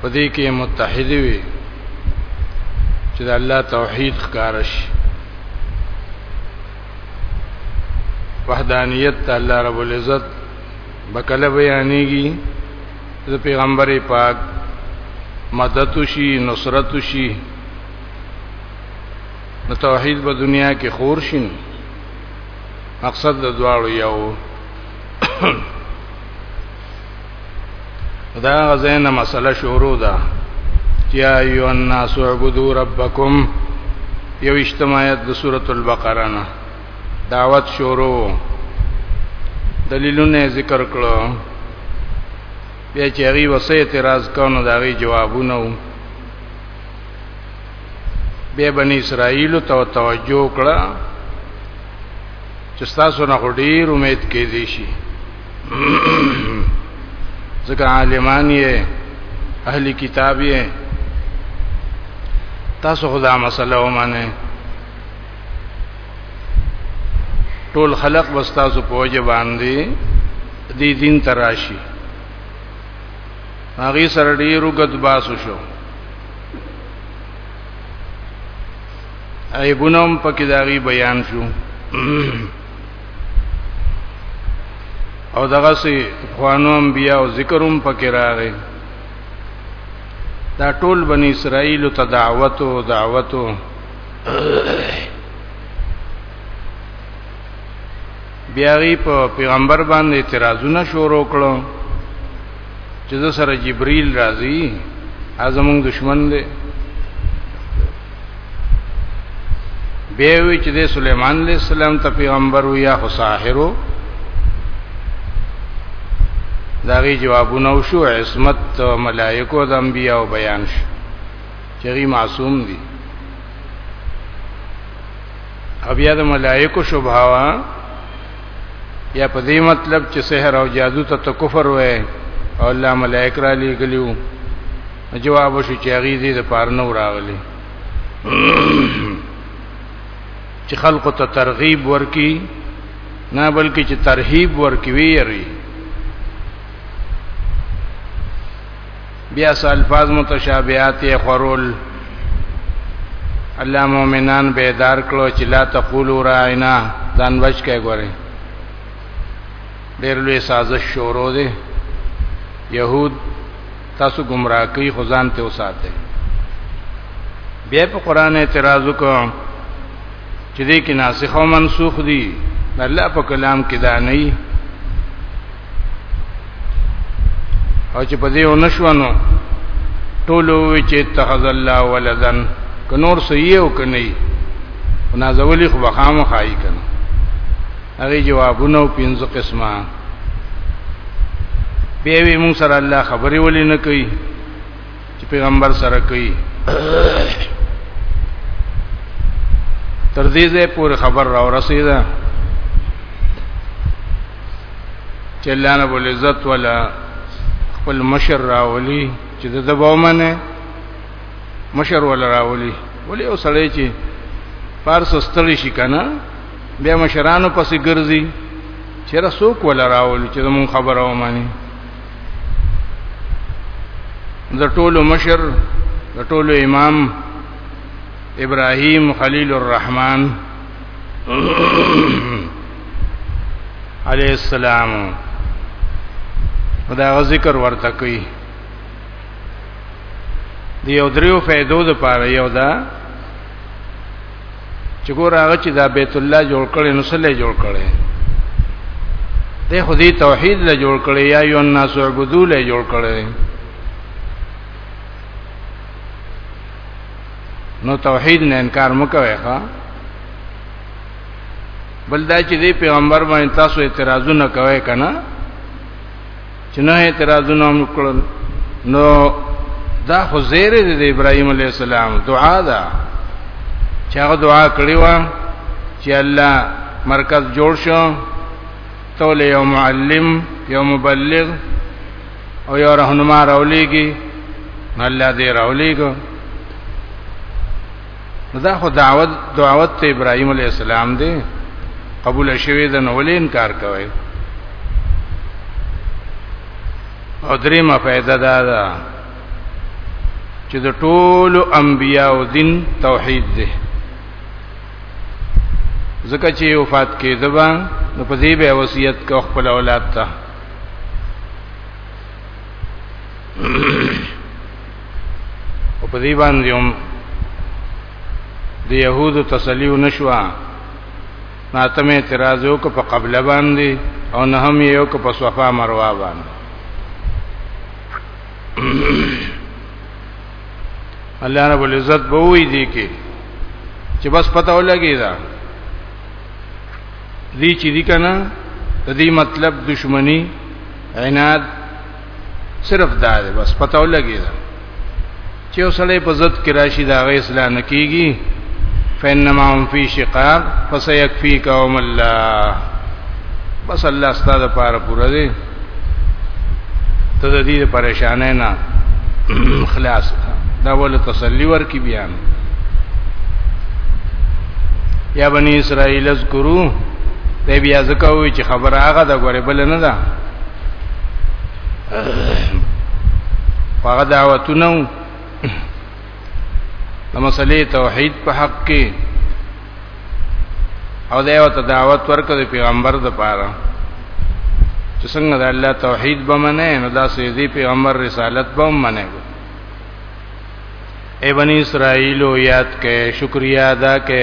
په دې کې متحد وي چې د الله توحید ښکار شي وحدانیت ته الله رب العزت بکله بیانېږي د پیغمبر پاک مدد شي نصرت شي نو توحید په دنیا کې خور شي مقصد د دواړو یو دا غزنه مسله شروع ده یا ایو الناس عبدو ربکم یو اجتماعیت د سورۃ البقره نه دعوت شروع دلیلونه ذکر کړو بیا چې هغه وسه اعتراض کونو دا غي جوابونه وو به بنی اسرائیل ته توجه کړه چې تاسو نه ډیر امید کې دي شي ځکه عالمان یې اهلی کتاب یې تاسو خدا مسله ومنه ټول خلق وستاسو په وجه باندې دې دین تراشي هغه سره ډیرو غد باسو شو ایبونم پکې داغي بیان شو او دغه سي خوانو انبیا او ذکروم پکې راغی دا ټول بنی اسرائیل ته دعوت او دعوت بیا غي په پیغمبر باندې اعتراضونه شروع کړو چې د سره جبريل راځي ازمون دشمن دی به وی چې د سليمان عليه السلام ته پیغمبر و یا خساحرو داغي جوابونه وشو عصمت ملائکو د انبیا او بیان شو چې غي معصوم دي بیا د ملائکو شوبهوا یا په دې مطلب چې سحر او جادو ته ته کفر وې او الله ملائک را لېګلیو جواب شو چې هغه دې د پاره نو راغلي چې خلق ته ترغیب ورکی نه بلکې چې ترهیب ورکی ویری بیا څه الفاظ متشابهات یې خورول الله مؤمنان بیدار کړو چې لا تقولوا راعنا ځان بچ کې ګوري ډېر لوی سازش شروع دی يهود تاسو گمراه کوي خدان ته وساته بیا په قران اعتراض وکړو چې دې کې ناسخ او منسوخ دي الله په کلام کې دا نه او چې په دې ونشونو ټول وی چې اتخذ الله ولدن که نور سوی او که نه نازولی خو بخام خای کنه هغه جوابونه او پنځه قسمه به وی مون سره الله خبرې ولې نه کوي چې پیغمبر سره کوي تر دې ځای پورې خبر را ورسېده چې الله رب العزت ولا خپل مشر راولي چې د دبومنه مشر ولا راولي ولې اوسړې چې فارس استړی شي کنه بیا مشرانو پسې ګرځي چیرې څوک ولا راول چې موږ خبره ومانی د ټولو مشر د ټولو امام ابراهيم خليل الرحمن عليه السلام دا ذکر ورته کوي دی یو دریو فائدو د پاره یو دا چې ګور هغه چې دا بیت الله جوړ کړي نو سره جوړ کړي د خدای توحید له جوړ کړي یا یو الناس عبدو له جوړ کړي نو توحید نه انکار مکوي ښا بلدا چې دی پیغمبر باندې تاسو اعتراضونه کوي کنه چې نه اعتراضونه هم وکړل نو دا خو زیره د ابراهیم علی السلام دعا ده چې هغه دعا کړې و چې الله مرکز جوړ شو تول یو معلم یو مبلغ او یو رهنما راولېږي الله دې راولېږي دا خو دعوت دعوت ته ابراهيم عليه السلام دی قبول شوی د نو ولې انکار کوي او دریمه فائدہ دا ده چې د ټولو انبیانو دین توحید دی ځکه چې وفات کېدبا نو په دې به وصیت کو خپل اولاد ته او په دې باندې هم د يهودو تسلیو نشوا ناتم اعتراض یو کو په قبله باندې او نه هم یو کو په صفه مروه باندې الله رب العزت به وی دی کې چې بس پته ولګی دا دی چې دی کنه د دې مطلب دشمنی عناد صرف دا دی بس پتاو لګی دا چې وسړې په ضد کې راشي دا غي اسلام کیږي فینما هم فی شقاق فسیکفیکهم الله بس الله ستاسو لپاره پوره دی ته د دې پریشانې نه خلاص دا ول تسلی ورکی بیان یا بنی اسرائیل اذکرو ته بیا زکوي چې خبره هغه د غره بل نه ده هغه دعوتونه د مسلې توحید په حق کې او دا یو دعوت ورکړي پیغمبر د پاره چې څنګه د الله توحید به منې نو دا سیدی پیغمبر رسالت به منې اے بنی اسرائیل یاد کې شکریا ادا کې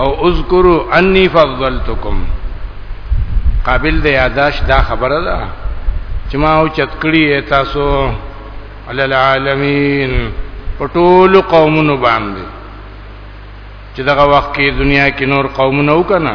او اذکروا انی فضلتکم قابل د یاداش دا خبره ده چې ما او چتکړی تاسو علی العالمین په ټول قومونو باندې چې دغه وخت کې دنیا کې نور قومونه وکنا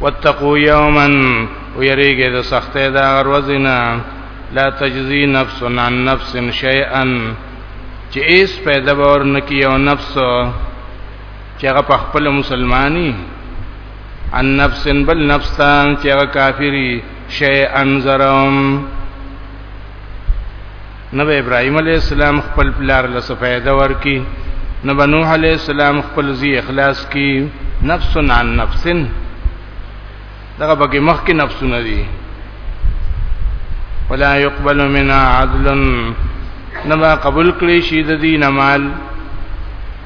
واتقوا یوما ویریږي د سختې د غروزنا لا تجزی نفس عن نفس شیئا چې ایس پیدا باور نکی او نفس چې هغه په خپل مسلمانی ان نفس بل نفس تان چې هغه کافری شیئا زرم نه به ابراهيم عليه السلام خپل پلار له صفایده ورکی نه به نوح عليه السلام خپل زی اخلاص کی نفس عن نفس دغه بګي مخ کې نفسونه دي ولا يقبل منا عدل نما قبول کړی شي د دین مال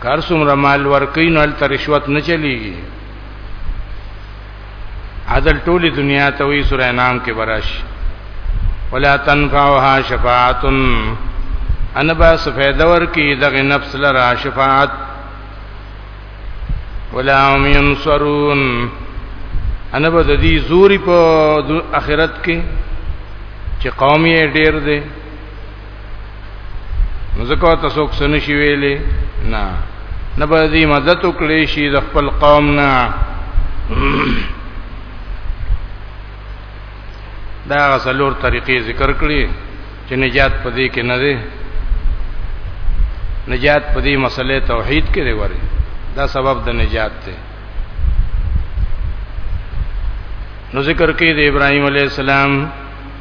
کار څومره مال ورکین ال تر رشوت نه چلیږي عدل ټولی دنیا ته وی سورہ نام کې براش ولا تنفعها شفاعت ان با سفیده ور کی دغه نفس لرا شفاعت ولا هم ينصرون ان با د دې زوري په اخرت کې چې قوم یې ډیر دی نو ځکه تاسو څه نشي ویلې نه نه به دې مدد وکړي شي د خپل قوم نه دا غسلور طریقې ذکر کړې چې نجات پدې کې نه دی نجات پدې مسلې توحید کې دی وره دا سبب د نجات دی نو ذکر کې د ابراهيم عليه السلام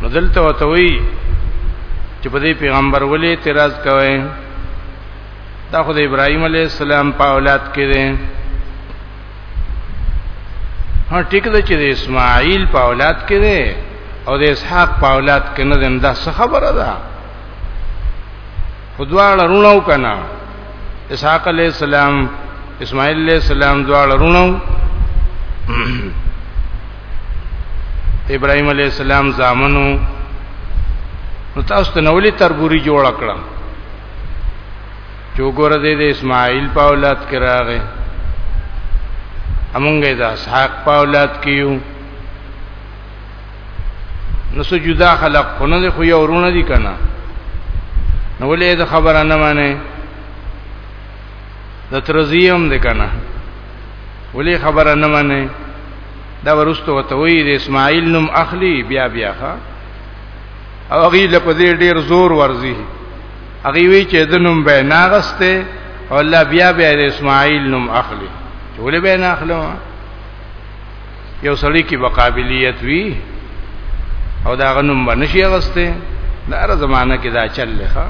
نو دلته وتوي چې په دې پیغمبر ولې اعتراض کوي دا خو د ابراهيم عليه السلام په اولاد کې دي ها ټیک ده چې د اسماعیل په اولاد کې دي او د اسحاق په اولاد کې نه ده دا څه خبره ده خدواړه رونو کنا اسحاق علیہ السلام اسماعیل علیہ السلام دواړه رونو ابراهيم عليه السلام زامنو نو تاسو ته نوولي تربوري جوړ کړم چې وګوره دې د اسماعیل په اولاد کې راغی امونګه د اسحاق په اولاد کې یو نو سو جدا خلق خو نه خو یو ورونه دي کنه نو ولې دا خبره نه مانه د ترزیم دې کنه ولې خبره نه مانه دا ورستو وته وی د اسماعیل نوم اخلي بیا بیا ها او هغه لپاره دې ډیر زور ورزي هغه وی چې د نوم به ناغسته او الله بیا بیا د اسماعیل نوم اخلي ولې به نه اخلم یو سړی کې وقابلیت وی او دا غنوم باندې شي غسته دا را زمانہ کې دا چل لخوا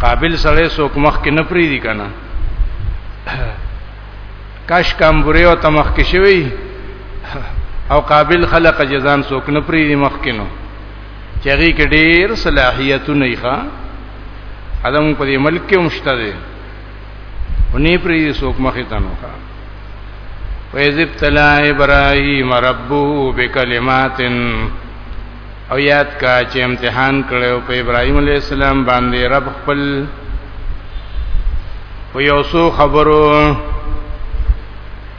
قابل سره سوک مخ کې نپری دي کنه کاش کام بره او تمخ کې شوی او قابل خلق جزان سوک نپری دي مخ کې نو چېږي کې ډېر صلاحیتونه ښه ادم په دې ملک کې مشته دي ونی پری سوک مخی تنو کا ویز ابتلا ابراهیم ربه بکلمات او یاد کا چې امتحان کړو په ابراهیم علی السلام باندې رب خپل په یو څو خبرو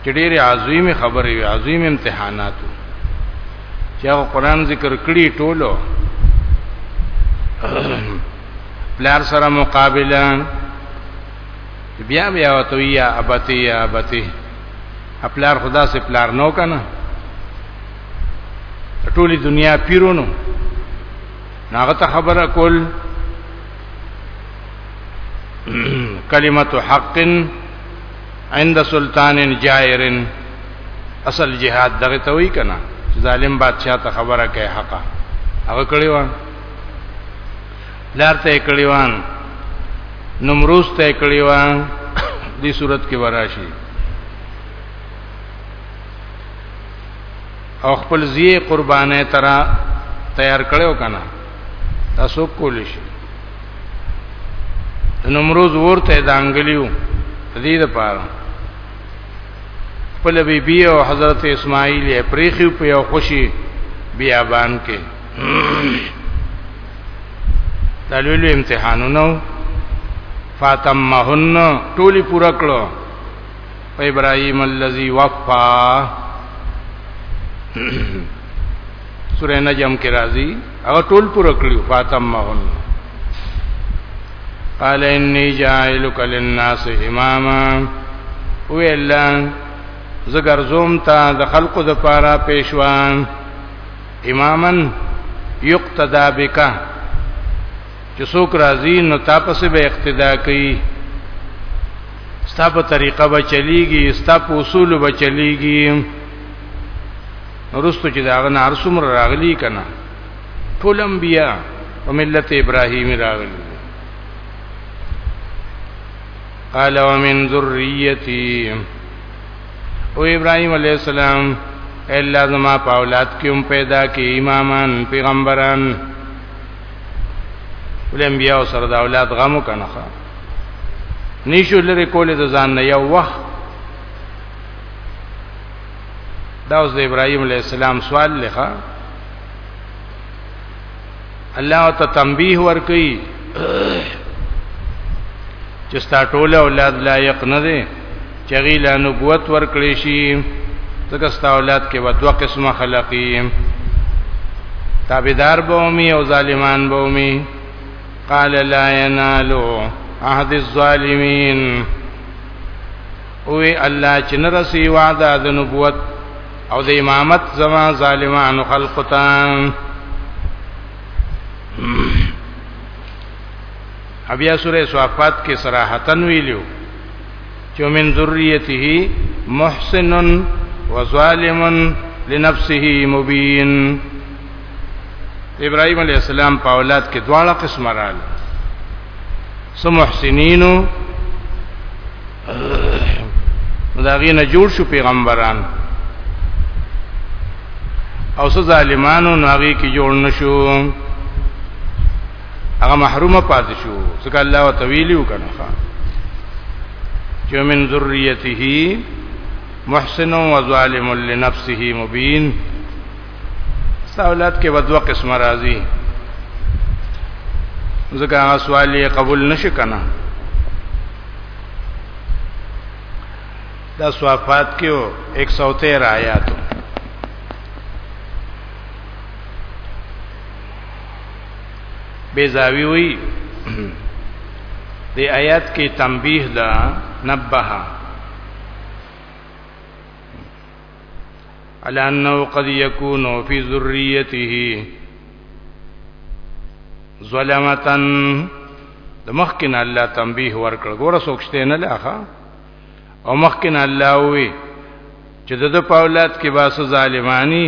چې ډېر عظیم خبرې وي عظیم امتحاناتو چې هغه قران ذکر کړی ټولو پلار سره مقابله بیا بیا وته یا ابته یا ابته خپلار خدا سے پلار نو کنه ټولي دنیا پیرونو ناغه ته خبره کول کلمت حق عند سلطان جائر اصل جهاد دغه ته وی کنه ظالم بادشاہ ته خبره کوي حقا هغه کړي و لار ته کړیوان نمروز ته کړیوان دې صورت کې وراشي او خپل زی قربانې ترا تیار کړو کنه تاسو کول شي نمروز ورته دانګلیو دې د پاره خپل بی بی او حضرت اسماعیل پریخي په یو خوشي بیابان کې دا لوی لوی امتحانونه فاطمهن ټولي پورا کړو په ابراهيم الذي وفا سورې نجم کې راځي هغه ټول پورا کړو فاطمهن قال اني جاعلك للناس اماما ویلا زګر زوم ته د خلقو د پاره پېښوان اماما یقتدا بک چې څوک راځي نو تاسو به اقتدا کوي ستاسو طریقه به چلیږي ستاسو اصول به چلیږي ورستو چې داغه نار څومره راغلی کنا ټول انبیا او ملت ابراهیم راغلی قال ومن ذریتی او ابراهيم عليه السلام الا زما په اولاد کې هم پیدا کې امامان پیغمبران ولې بیا سره د اولاد غم کنه نشو لري کولې د ځان نه یو وخت دا اوس د ابراهيم عليه السلام سوال لخوا الله ته تنبیه ورکي چې ستا ټول اولاد لایق نه دي چې غیلا نبوت ورکړي شي ځکه ستا اولاد کې ودوا قسمه خلقي تابعدار بومي او ظالمان بومي قال لا ينالو عهد الظالمين اوې الله چې نه رسي وعده د نبوت او د امامت زما ظالمانو خلق ته بیا سورې صفات کې صراحتن ویلو چې من ذریته محسن وظالم لنفسه مبین ابراهيم عليه السلام په اولاد کې دواړه قسم رااله سم محسنینو دا غینه جوړ شو پیغمبران او سو ظالمانو ناغي کې جوړ نشو هغه محرومه پاتې شو ځکه الله وتعالى وکړه جو من ذریته محسن و ظالم لنفسه مبین سوالات کې بدو قسم راځي ځکه هغه سوال یې قبول نشي کنه دا صفات کې 113 آیات بیزاوی وی دی آیات کې تنبیه ده نبهه على انه قد يكون في ذريته ظلمتا د مخکن الله تنبيه ورکړ ګوره سوچته نه لاخه او مخکن الله وي چې د په اولاد کې باسه ظالمانی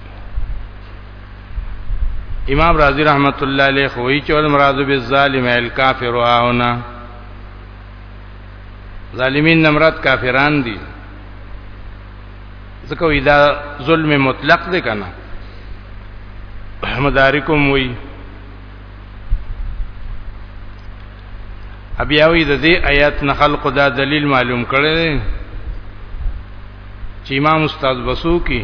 امام رازی رحمت الله علیه خوئی چې مراد بالظالم الکافر هاونه ظالمین نمرات کافران دي ځکه وی دا ظلم مطلق دی کنه مدارکم وی بیا وی د دې آیات نه خلق دا دلیل معلوم کړي چې امام استاد وسو کی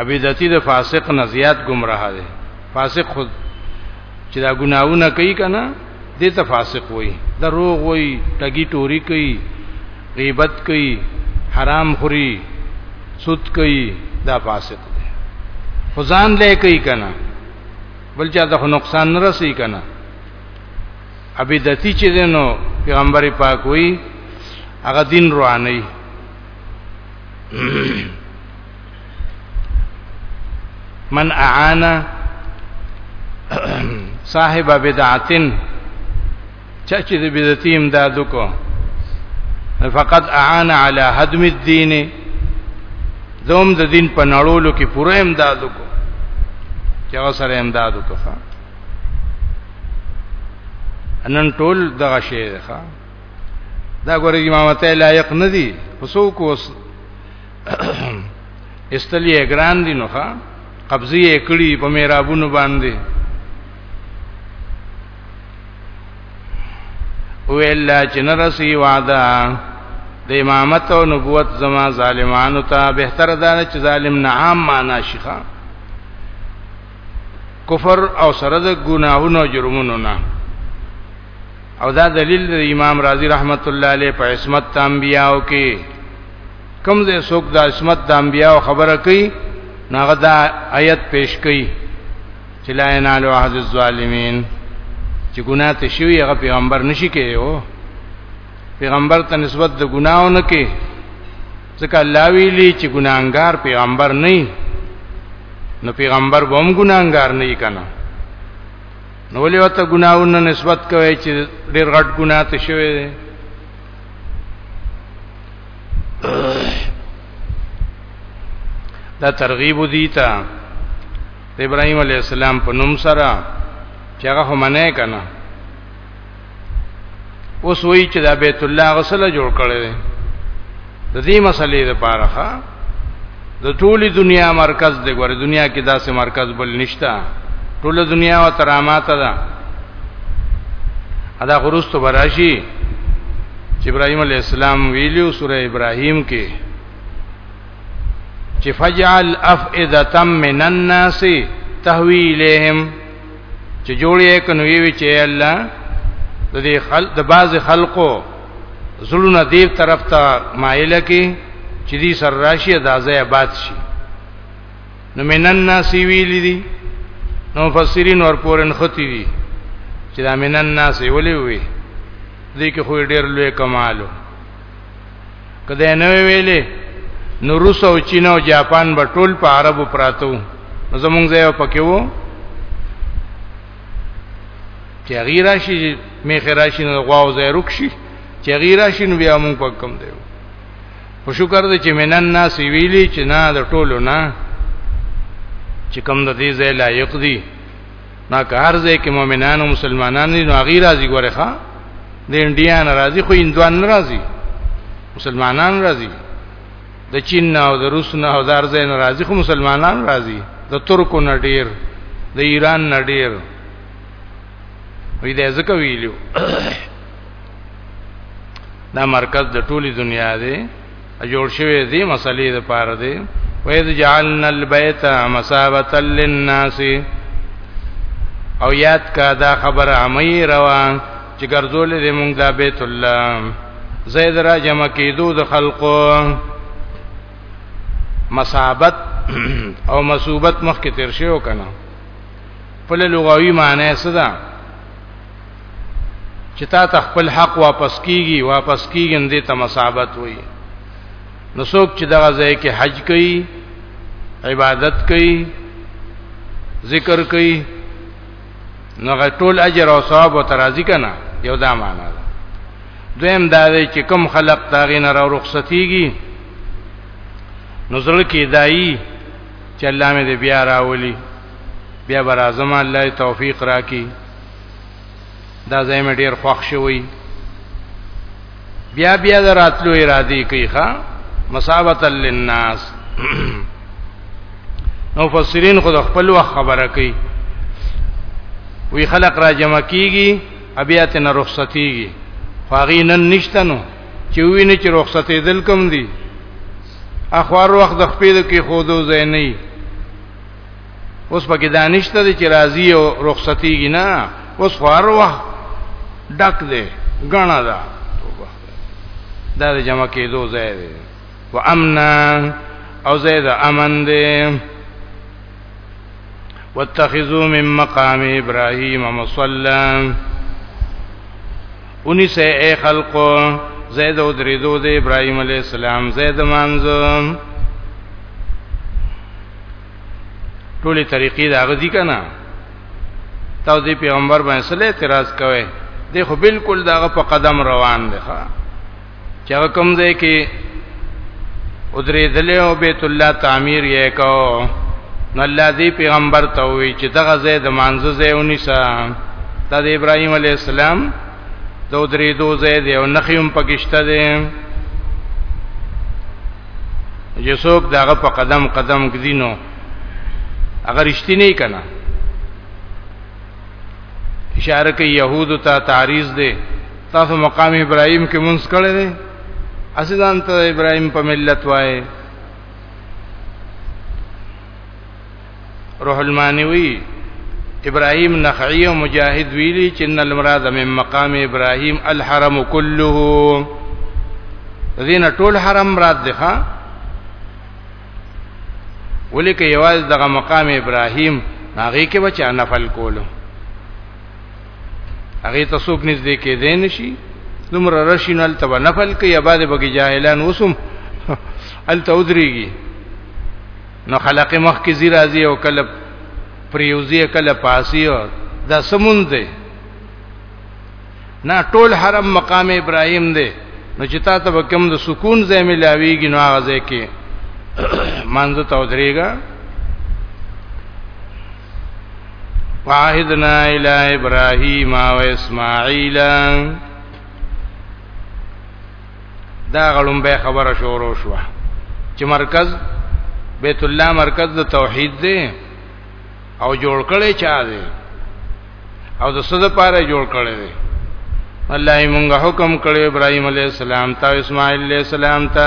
ابدتی د فاسق نه زیات گمراه دی فاسق خود چې دا ګناونه کوي کنه دې ته فاسق وای دروغ وای ټګي ټوري کوي غیبت کوي حرام خوري سود کوي دا فاسق دی خزان لې کوي کنه بل چا ته نقصان نه رسي کنه ابدتی چې دینو پیغمبر پاک وای هغه دین رواني من اعانا صاحب بدعتن چا چې د بدعتي امداد وکړو فقط اعان علی هدم الدین دوم د دین په نړولو کې پوره امداد وکړو چې هغه سره امداد وکړو انن ټول دغه شی ده دا ګورې امامته لایق ندي وسو کو استلی ګران دي نو ښا قبضه یې کړی په میرابونو باندې ویل چې نرسي وعده د امامت او نبوت زما ظالمانو ته بهتر ده چې ظالم نه عام معنا شيخه کفر او سره د ګناهونو جرمونو نه او دا دلیل د امام رازی رحمت الله علیه په عصمت د انبیاو کې کوم ځای څوک د عصمت د انبیاو خبره کوي ناغه دا آیت پیش کوي چې لا ینال عهد الظالمین چې ګناه ته شوی هغه پیغمبر نشي کېو پیغمبر ته نسبت د ګناو نه کې ځکه الله ویلي چې ګناګار پیغمبر نه نو پیغمبر به هم ګناګار نه کنا نو ولې وته ګناونه نسبت کوي چې ډېر غټ ګناه ته شوی دی دا ترغیب دی ته ابراهيم عليه السلام په نوم سره چې هغه منه کنه اوس وی چې دا بیت الله غسل جوړ کړي دي د دې مسلې لپاره ښا د ټولي دنیا مرکز دی ګوره دنیا کې داسې مرکز بل نشتا ټوله دنیا او ترامات ده ادا غرست براشي چې ابراهيم عليه السلام ویلو سوره ابراهيم کې چې فجعل افئده من الناس تهوی الیهم چې جوړې کنو وی چې الله د دې خلق د باز خلقو زړونه دې طرف ته مایل کی چې دې سر راشي د ازای آباد شي نو منن ناسی ویلی دي نو مفسرین ور پورن ختی دي چې دا منن ناسی ولې وي دې کې خو ډېر لوی کمالو کده نه ویلې نو روس او چین او جاپان به ټول په عربو پراتو نو زمونږ ځای پکې وو چې غیر راشي می خراشي نو غواو ځای رکشي چې غیر راشي نو بیا مونږ په کم دیو په شکر دې چې منن ناس ویلي چې نه د ټولو نه چې کم د دې ځای لایق دي نا کار ځای کې مؤمنانو مسلمانانو نو غیر راضي ګوره ښا د انډیا ناراضي خو هندوان ناراضي مسلمانان راضي د چین نه او د روس نه او د ارزه نه راضي خو مسلمانان راضي د ترکو نه ډیر د ایران نه ډیر وی دا ځکه ویلو دا مرکز د ټولي دنیا دی جوړ شوی دی مسلې د پاره دی وَإِذْ جَعَلْنَا الْبَيْتَ مَثَابَةً لِلنَّاسِ او یاد کا دا خبر عمی روا چې ګرځولې دې مونږ دا بیت الله زید را جمع کیدو د خلقو مصابت او مصوبت مخکې تیر شیو کنه په لغوي معنی څه ده چې تا ته خپل حق واپس کیږي واپس کیږي دې ته مصابت وي نو څوک چې دغه ځای کې حج کوي عبادت کوي ذکر کوي نو ټول اجر او ثواب او ترازی کنه یو دا معنا ده دویم دا دی چې کم خلق تاغې نه را رخصتیږي نو زړه کې دایي چې الله مې دې بیا راولي بیا برازم الله توفیق راکړي دا ځای مې ډیر خوښ شوی بیا بیا دراتلو ارادي کوي ښا مساوات للناس نو فسرین خود خپل وخت خبره کوي وی خلق را جمع کیږي ابیات نه رخصتیږي فاغی نن نشتنو چې ویني چې رخصتې دل کم دي اخوار وخت د خپل کې خودو زینې اوس پکې دانشته دي چې راضي او رخصتيږي نه اوس خور وخت ډک دی غنا ده دا د جمع کېدو ځای دی و امنا او زید امن دی واتخذوا من مقام ابراهيم مصلى اونې سه اي خلقو زید او درېدو د ابراهيم عليه السلام زید مانځم ټولې طریقې دا غزي کنه تاسو دی پیغمبر باندې سره اعتراض کوئ دی خو بالکل داغه په قدم روان دی ښا چې کوم ځای کې ادرې دلې او بیت الله تعمیر یې کو نو الله دی پیغمبر ته وی چې دغه ځای د مانزه ځای ونیسه د ابراهیم علی السلام دو درې دو زید یو نخیم پکشته دی چې څوک داغه په قدم قدم کدینو اگر رښتې نه کنا اشاره کوي يهودو ته تعریض دی تاسو مقام ابراهيم کې منځ کړی دی اسیدان ته ابراهيم په ملت وای روح المانوی ابراهيم نخعي او مجاهد ویلي چې ان المراد من مقام ابراهيم الحرم كله دین ټول حرم مراد ده ها ولیک یواز دغه مقام ابراهيم هغه کې بچا نفل کولو هغه ته څوک نږدې کې دین شي دومره رشینل تبا نفل کې یا بعد بګی جاهلان وسم ال تودریږي نو خلق مخ کې زی راځي او کله پریوزی کله پاسی او دا سمون دی نه ټول حرم مقام ابراهیم دی نو چې تا ته کوم د سکون ځای ملاویږي نو هغه ځای کې مانځ ته ودرېګا واحدنا الی ابراهیم و اسماعیل دا غلوم به خبره شروع شو چې مرکز بیت الله مرکز د توحید دی او جوړ کړي چا دی او د صد پاره جوړ کړي دی الله یې مونږه حکم کړی ابراهیم علی السلام ته اسماعیل علی السلام ته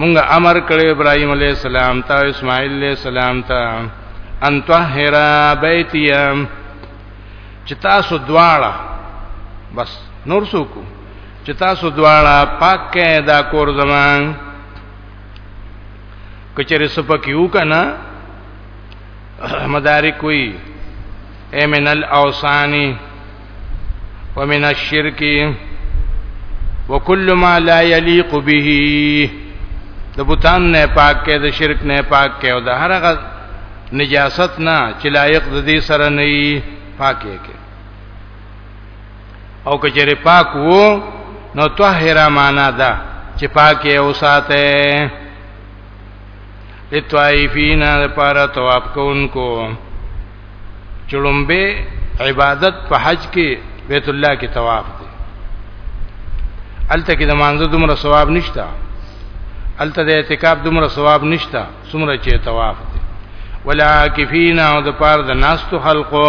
مونږ امر کړو ابراهيم عليه السلام ته اسماعيل عليه السلام ته ان طهر بيتيا چې تاسو دواړه بس نور څوک چې تاسو دواړه پاک کې دا کور زمان کچره سپکیو کنا مدارک وی امن الاوسانی ومن الشرك وكل ما لا يليق به د بوتان نه پاک کې د شرک نه پاک کې او د هرغه نجاست نه چې لایق د دې سره نه پاکه کې او کچره پاک وو نو طاهره معنا ده چې پاکه او ساته لطائفین لپاره طواف کوونکو چړمبه عبادت په حج کې بیت الله کې طواف دی الته کې د مانزه دومره ثواب نشته الته د اعتکاف دومره ثواب نشته څومره چې طواف دی ولا کفینا او د پاره د ناستو خلقو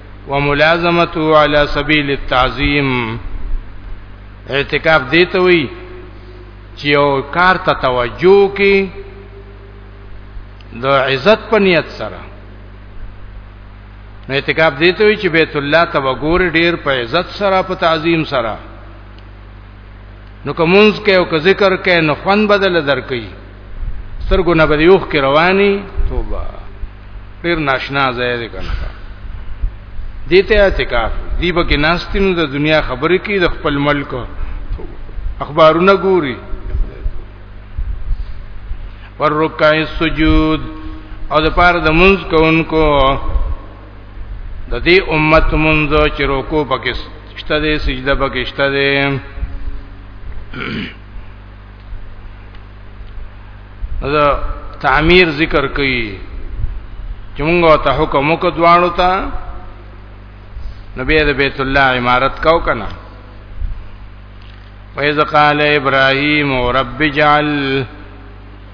وملازمته على سبيل التعظيم اعتکاف دې ته وي چې یو کار ته توجه کې د عزت په نیت سره نو اعتکاف دې ته وي چې بیت الله ته وګور ډیر په عزت سره په تعظیم سره نو کومونز کې او که ذکر کې نو خوان بدل درکې سترګو نه بده یوخ کې رواني توبه ډیر ناشنا ځای دی کنه دیته اعتکاف دی به کې ناستین د دنیا خبرې کې د خپل ملک اخبارونه ګوري ورکای سجود او د پاره د منځ کوونکو د دې امت منځ چې رکوع پکې شته دي سجده پکې شته دي دا تعمیر ذکر کوي چې موږ ته حکم وکړ دواړو ته نبی د بیت الله عمارت کاو کنه وَإِذْ قَالَ إِبْرَاهِيمُ رَبِّ اجْعَلْ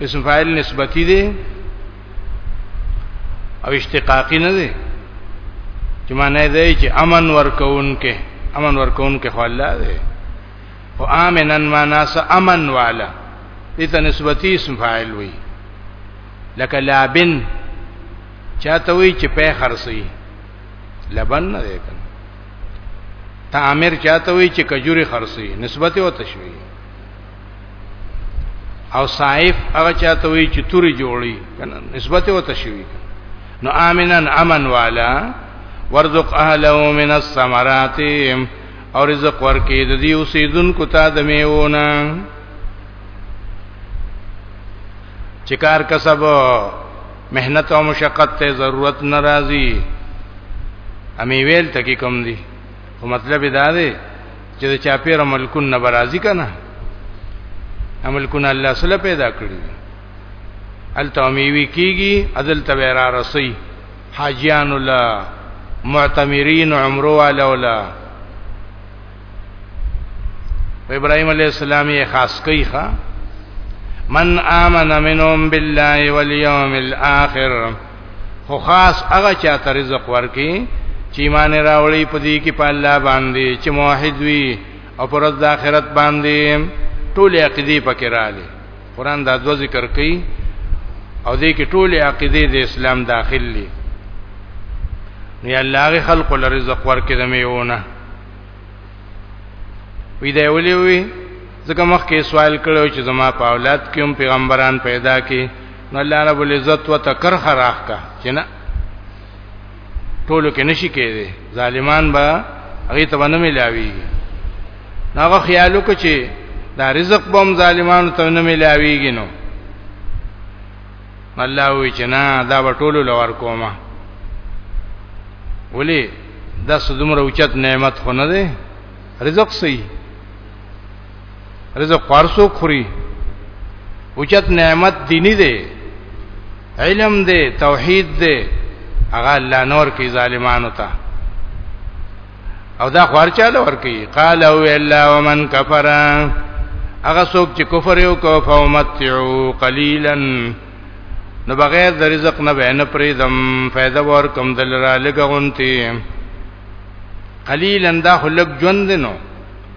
اسم فاعل نسبتی دی او اشتقاقی نه دی چې معنی دی چې امن ورکون کې امن ورکون کې خو الله دی او امنن معنا س امن والا دې ته نسبتی اسم فاعل وي لکه لابن چاته وي چې په خرسي لبن نه دی کنه تعمیر چاته وي چې کجوري خرسي نسبت او تشوي او صائف هغه چاته وی چې توري جوړي کنه نسبت وته شوی نو امنن امن والا ورزق اهله من الثمرات او رزق ورکې د دې اوسیدونکو ته د میوونه چې کار کسب مهنت او مشقت ته ضرورت ناراضي امی ویل تکي کم دي او مطلب دا دی چې د چاپیر ملکون نه برازي کنه ملکون الله سره پیدا کړی التومیوی کیږي عدل تبیرا رسی حاجیان الله معتمرین عمرو علی الله ابراهيم عليه السلام یې خاص کوي ښا من آمن منهم بالله واليوم الآخر خو خاص هغه چاته رزق ورکي چې ایمان راوړي په دې کې په الله باندې چې موحد وي او پر د آخرت باندې ټول عقیده پکې رااله قران دا دو ذکر کوي او دې کې ټول عقیده د اسلام داخل دي نو الله خلق له رزق ورکې د میونه وی دی ولي وی ځکه مخکې سوال کړو چې زما په اولاد کې هم پیغمبران پیدا کړي نو الله رب العزت وته کرخه راخکا چې نه ټولو کې نشي کېده ظالمان به هغه ته نه ملاوي هغه خیالو کې چې دا رزق بم ظالمانو ته نه ملاويږي نو الله وی چې نه دا به ټولو لور کومه ولی دا سدومره اوچت نعمت خو نه ده رزق صحیح رزق خورسو خوري اوچت نعمت دینی دی علم دی توحید دی هغه الله نور کی ظالمانو ته او دا خور چاله ور کی قال او الا ومن کفر هغه څوک چې کفر یو کو فومتعو قلیلا نو بغیر د رزق نه بینه پریدم فائدہ ور کم دل را لګونتی قلیلا دا خلق ژوند نو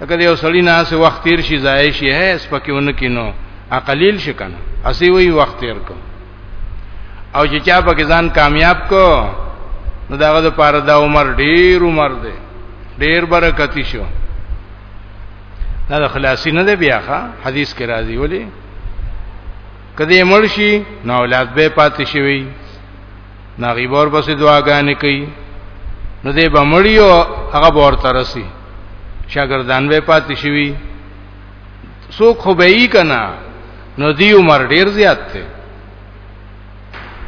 لکه یو سړی نه سه وخت تیر شي ځای شي هیڅ پکې ونکې نو اقلیل شي کنه اسی وی وخت تیر کو او چې چا پکې ځان کامیاب کو نو داغه د پاره دا عمر ډیر عمر دی ډیر برکتی شو دا د خلاصي نه دی بیا ښا حدیث کې راځي ولی کدی مرشي نو اولاد به پاتې شي ناغي بور بس دعاګانې کوي نو دې بمړیو هغه بور ترسي شاګردان به پاتې شي سو خو به یې کنا نو دی عمر ډیر زیات دی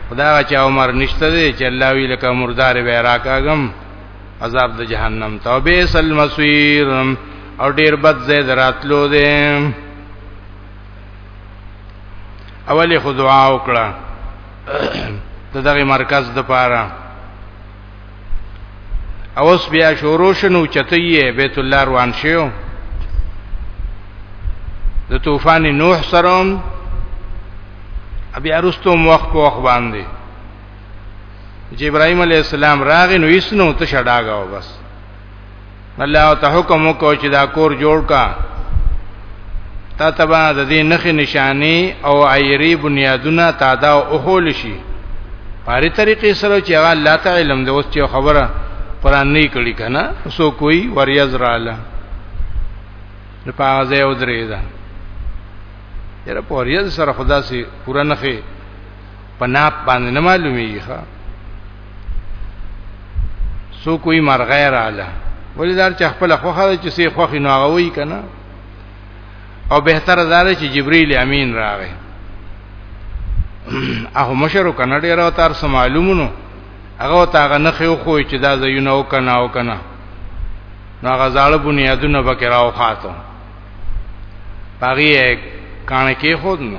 خدا چې عمر نشته دی چې الله وی لکه مردار به راکاګم عذاب د جهنم توبه سل مسویر او ډیر بد زید راتلو دی اولی خو دعا وکړه د دغه مرکز د پاره اوس بیا شروع شنو چتیه بیت الله روان شیو د طوفان نوح سره بیا رستو موخ په وخت باندې چې ابراهيم عليه السلام راغی نو یې سنو ته شډاګاو بس الله ته حکم وکړ چې دا کور جوړ کا تا تبا د دې نخې نشانی او ایری بنیادونه تا دا اوهول شي پاری طریقې سره چې هغه الله تعالی علم د اوس چې خبره قران نه کړي کنه سو کوئی وریز رااله د پاغه او درې ده یره پوریز سره خدا سي پورا نخې په ناپ باندې نه معلومیږي ښا سو کوئی مرغه رااله ولې دار چې خپل خوخه چې سي خوخي نو هغه وی کنه او بهتر دار چې جبرئیل امین راغی هغه مشرو کنه ډیر او تر سم معلومونو هغه تاغه نه خو خو چې دا زینو او کنه او کنه نو هغه زاړه بنیادونه پکې راو خاطو پاغي کانه کې خود نو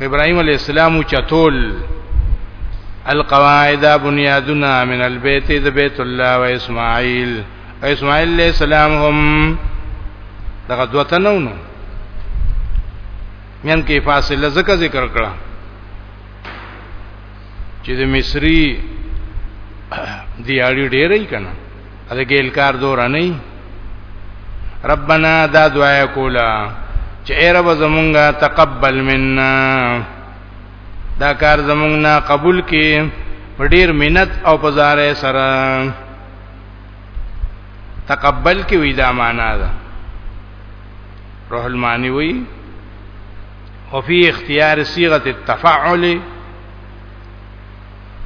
ابراهيم عليه السلام چتول القواعد بنيادنا من البيت ذ بيت الله واسماعيل اسماعيل عليه السلام هم دغه دوته نو نو مین کې فاصله زکه ذکر کړه چې د مصری دیاړي ډېرې کنا دا ګیل کار دور نه ربنا دا دعا کولا چې اے رب زمونږه تقبل منا دا کار زمونږ نه قبول کړي په ډیر منت او پزاره سره تقبل کې وی دا معنا ده روح المانی وی وفي اختیار صيغه التفاعل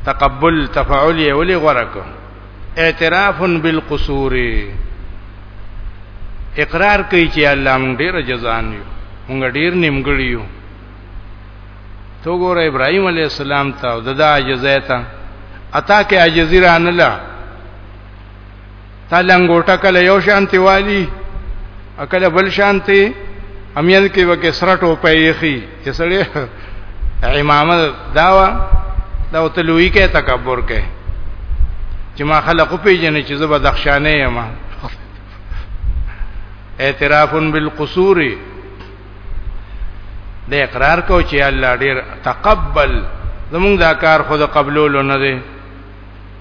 تقبل تفعل یې ولې غوړه کو اعتراف بالقصور اقرار کوي چې الله مونږ ډیر جزان یو مونږ ډیر نیمګړی یو تو ګور ابراهيم عليه السلام ته ددا جزایتا اتا کې عجزی رانلا تا لنګوټه کله یو شانتی والی اکل بل شانتی امیل کې وکې سره ټوپې یخي چې سړی امامه داوا دا او تلوي کې تکبر کې چې ما خلق پیژنې چې زبر دخشانه یم اعتراف بالقصور د اقرار کو چې الله ډیر تقبل زمونږ دا کار خود قبولول نه دی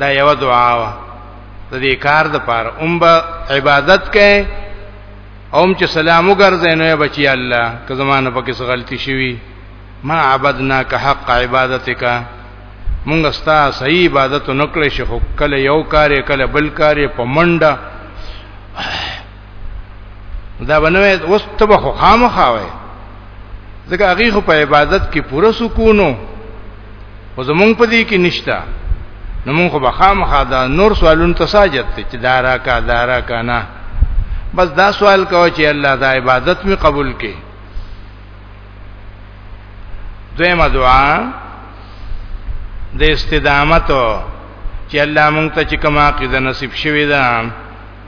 دا یو دعا وا د دې کار د پاره اوم به عبادت کې اوم چې سلام وګرځې نو بچي الله که زمانه پکې څه غلطي شوي ما عبدنا که حق عبادتک مونږ ستا صحیح عبادت نکړې شو کله یو کار کله بل کار په منډه دا بنوي اوس ته به خامخا وای ځکه هغه خو په عبادت کې پوره سکونو او زمونږ په دې کې نشتا نو مونږ خو بخامخا دا نور سوالونه تساجت ته چې دارا کا دارا کا نه بس دا سوال کوي چې الله دا عبادت می قبول کړي دویمه دعا د استدامت چې الله مونږ ته چې کما قید نصیب شوی ده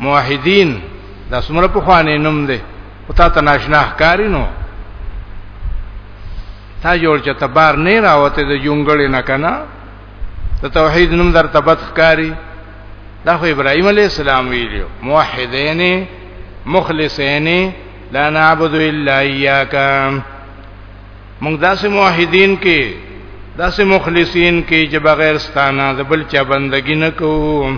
موحدین دا څومره په خوانې نوم دی او تا ته ناشنا ښکاری نو تا جوړ چې ته بار نه راوته د جونګړې نه کنه د توحید نوم در تبت ښکاری دا خو ابراهیم علی السلام ویلو موحدین مخلصین لا نعبد الا اياک موږ داسې موحدین کې داسې مخلصین کې چې بغیر ستانه د بل چا بندگی نه کوو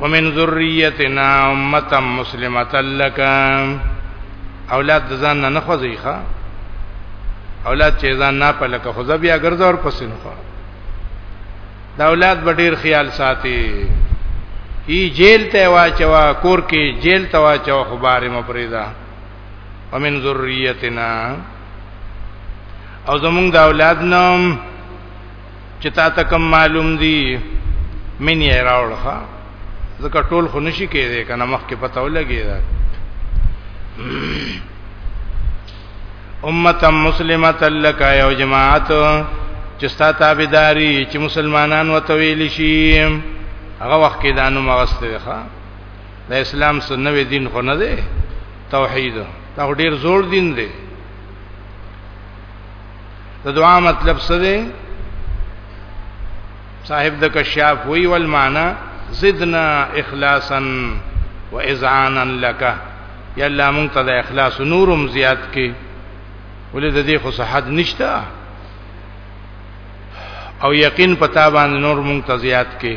ومن ذریتنا امه مسلمه لک اولاد ځان نه خوځي ښا اولاد چې ځان نه په لکه خو بیا ګرځه اور پسې نه خو دا اولاد به ډیر خیال ساتي ای جیل ته واچوا کور کې جیل ته واچوا خبره مپریدا ومن ذریتنا او زمونږ د اولاد نام چې تا ته کوم معلوم دي من یې راوړخه ځکه ټول خو نشي کېږي کنه مخ کې پته ولګي دا امه مسلمه لك یو جماعت چې ستا تابعداري چې مسلمانان وتویل شي هغه وخت کې دانو مغسته ښه د اسلام سنوي دین خو نه دی توحید دا ډیر زوړ دین دی د دعا مطلب څه دی صاحب د کشاف وی ول معنا زدنا اخلاصا واذعانا لك یا الله مونږ ته د اخلاص نورم زیات کی ولې د دې خو صحت نشته او یقین پتا باندې نور مونږ ته زیات کی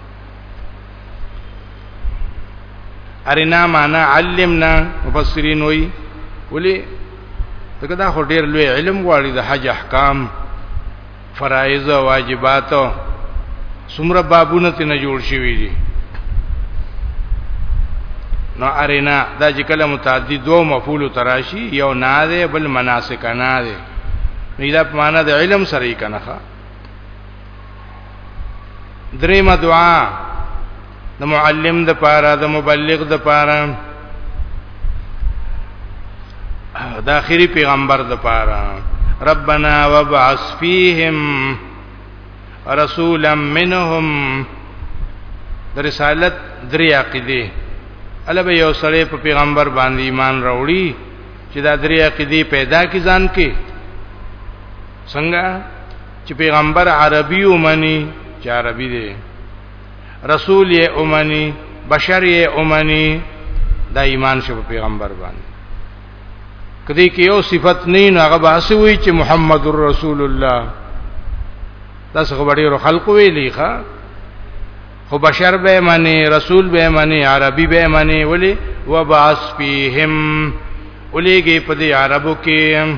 ارنا معنا علمنا مفسرین وی ولی دغه دا خو ډیر لوی علم غواړي د حج احکام فرایض او واجبات څومره بابونه ته نه جوړ شوی دي نو ارینا دا چې کله متعدی دو مفعول تراشی یو نه ده بل مناسک نه ده نو دا په معنا د علم سره یې کنه دریمه دعا د معلم د پاره د مبلغ د پاره د اخري پیغمبر د پاره ربنا وابعث فیهم رسولا منهم د رسالت درې عقیده البه یو سړی په پیغمبر باندې ایمان راوړي چې دا درې عقیده پیدا کی ځان کې څنګه چې پیغمبر عربي ومني چې عربي دی رسول یې ومني بشر یې ومني دا ایمان شو پیغمبر باندې کدی کې یو صفت نه نه هغه باسي وي چې محمد رسول الله تاسو غوړي رو خلق ویلی ښا خو بشر به معنی رسول به معنی عربي به معنی ولی وباس فیهم اولیږي په دې عربو کې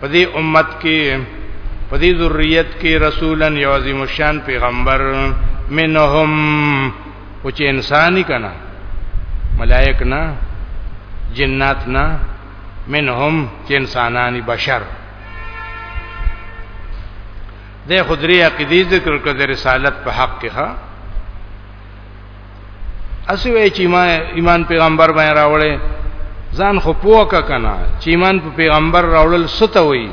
په دې امت کې په دې ذریت کې رسولن یو عظیم شان پیغمبر منهم او چې انساني کنا ملائک نه جنات نه منهم چې انسانانی بشر د خدری عقیدی ذکر کړه د رسالت په حق کې ها اسوی چې ایمان ایمان پیغمبر باندې راوړې ځان خو پوکا کنه چې ایمان په پیغمبر راوړل سته وي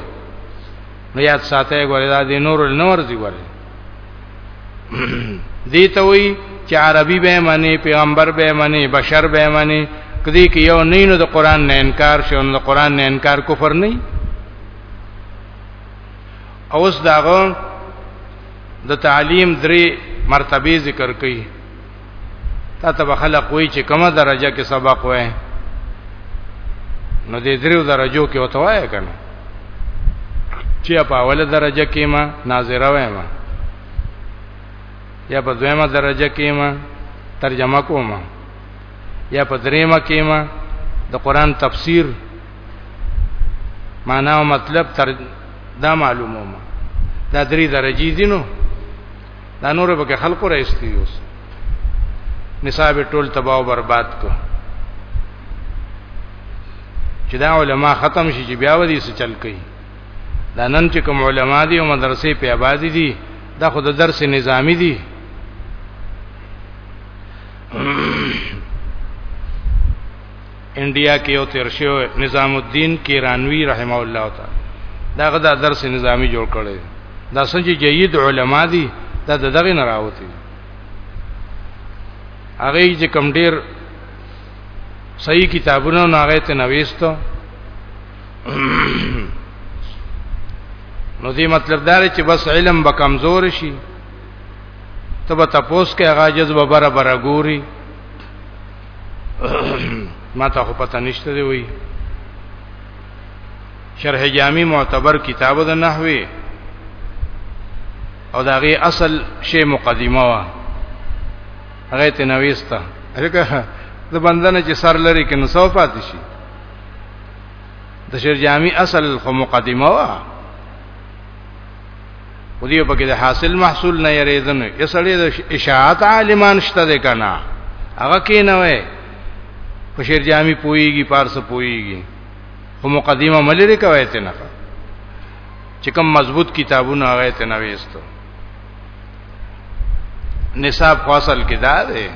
نو یاد ساته غوړې دا د نور نور دی غوړې دی ته وي چې عربي به معنی پیغمبر به معنی بشر به معنی کدی کې یو نه نو د قران نه انکار شو نو د قران نه انکار کفر نه اوس داغه د تعلیم درې مرتبه ذکر کړي تا ته به خلق وای چې کومه درجه کې سبق وای نو دې درو درجو کې وته وای کنه چې په اوله درجه کې ما ناظره وای ما یا په دویمه درجه کې ما ترجمه کوم یا په دریمه کې ما د قران تفسیر معنا او مطلب تر دا معلومه ما دا درې درجې دي نو دا نور به خلکو راځي اوس نصاب ټول تباہ او برباد کو چې دا علما ختم شي چې بیا ودی څه چل کوي دا نن چې کوم علما دي او مدرسې په آبادی دي دا خود درس نظامی دي انډیا کې یو تیر شو نظام الدین کیرانوی رحم الله تعالی دا غدا درس نظامی جوړ کړي دا سنجي جيد علما دي دا دغه نه راوتی هغه چې کم ډیر صحیح کتابونه نه هغه ته نويستو نو دې مطلب دا چې بس علم به کمزور شي ته به تاسو کې هغه جذبه برابر ګوري ما ته خو پته نشته دی وی شرح جامی معتبر کتاب د نحوی او دا غي اصل شی مقدمه وا هغه ته نويستا هغه د بندنه چې سر لري کې نو سو پات شي د شر جامی اصل خو مقدمه وا خو دې په کې د حاصل محصول نه یریدنه یسړې د اشاعت عالمان شته ده کنه هغه کې نه وای په شیر جامي پويږي پارس پويږي خو مقدمه ملری کوي ته نه چې کوم مضبوط کتابونه هغه ته نه وېستو نصاب فاصل کې دا ده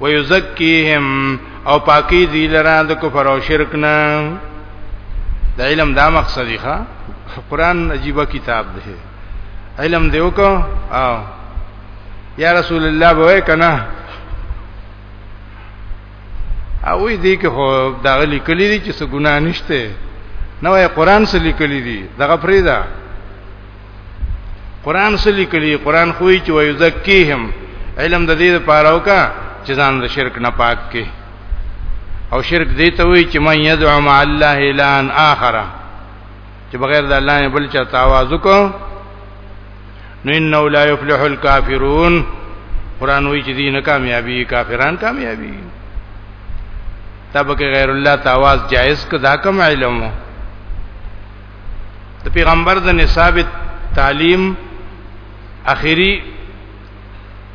ويزکیهم او پاکی دی لرا د کفر او شرک نه د علم دا مقصد دی ښا قران عجیب کتاب دی علم دیو کو او یا رسول الله به کنا او وی دی که خو دا غلی کلی دی چې څه ګناه نشته نو قرآن سره لیکلی دی دغه فریدا قران سلی کلی قران خوې چې وای زکیهم علم د دې لپاره وکا چې ځان د شرک نه پاک کې او شرک دې ته وای چې من يدعو مع الله الان اخره چې بغیر د الله نه بل چا تاواز کو نو انه لا يفلح الكافرون قران وی چې دې نه کامیابی کافران کامیابی تبکه غیر الله تاواز جائز کدا کم علمو د پیغمبر د نصاب تعلیم اخیری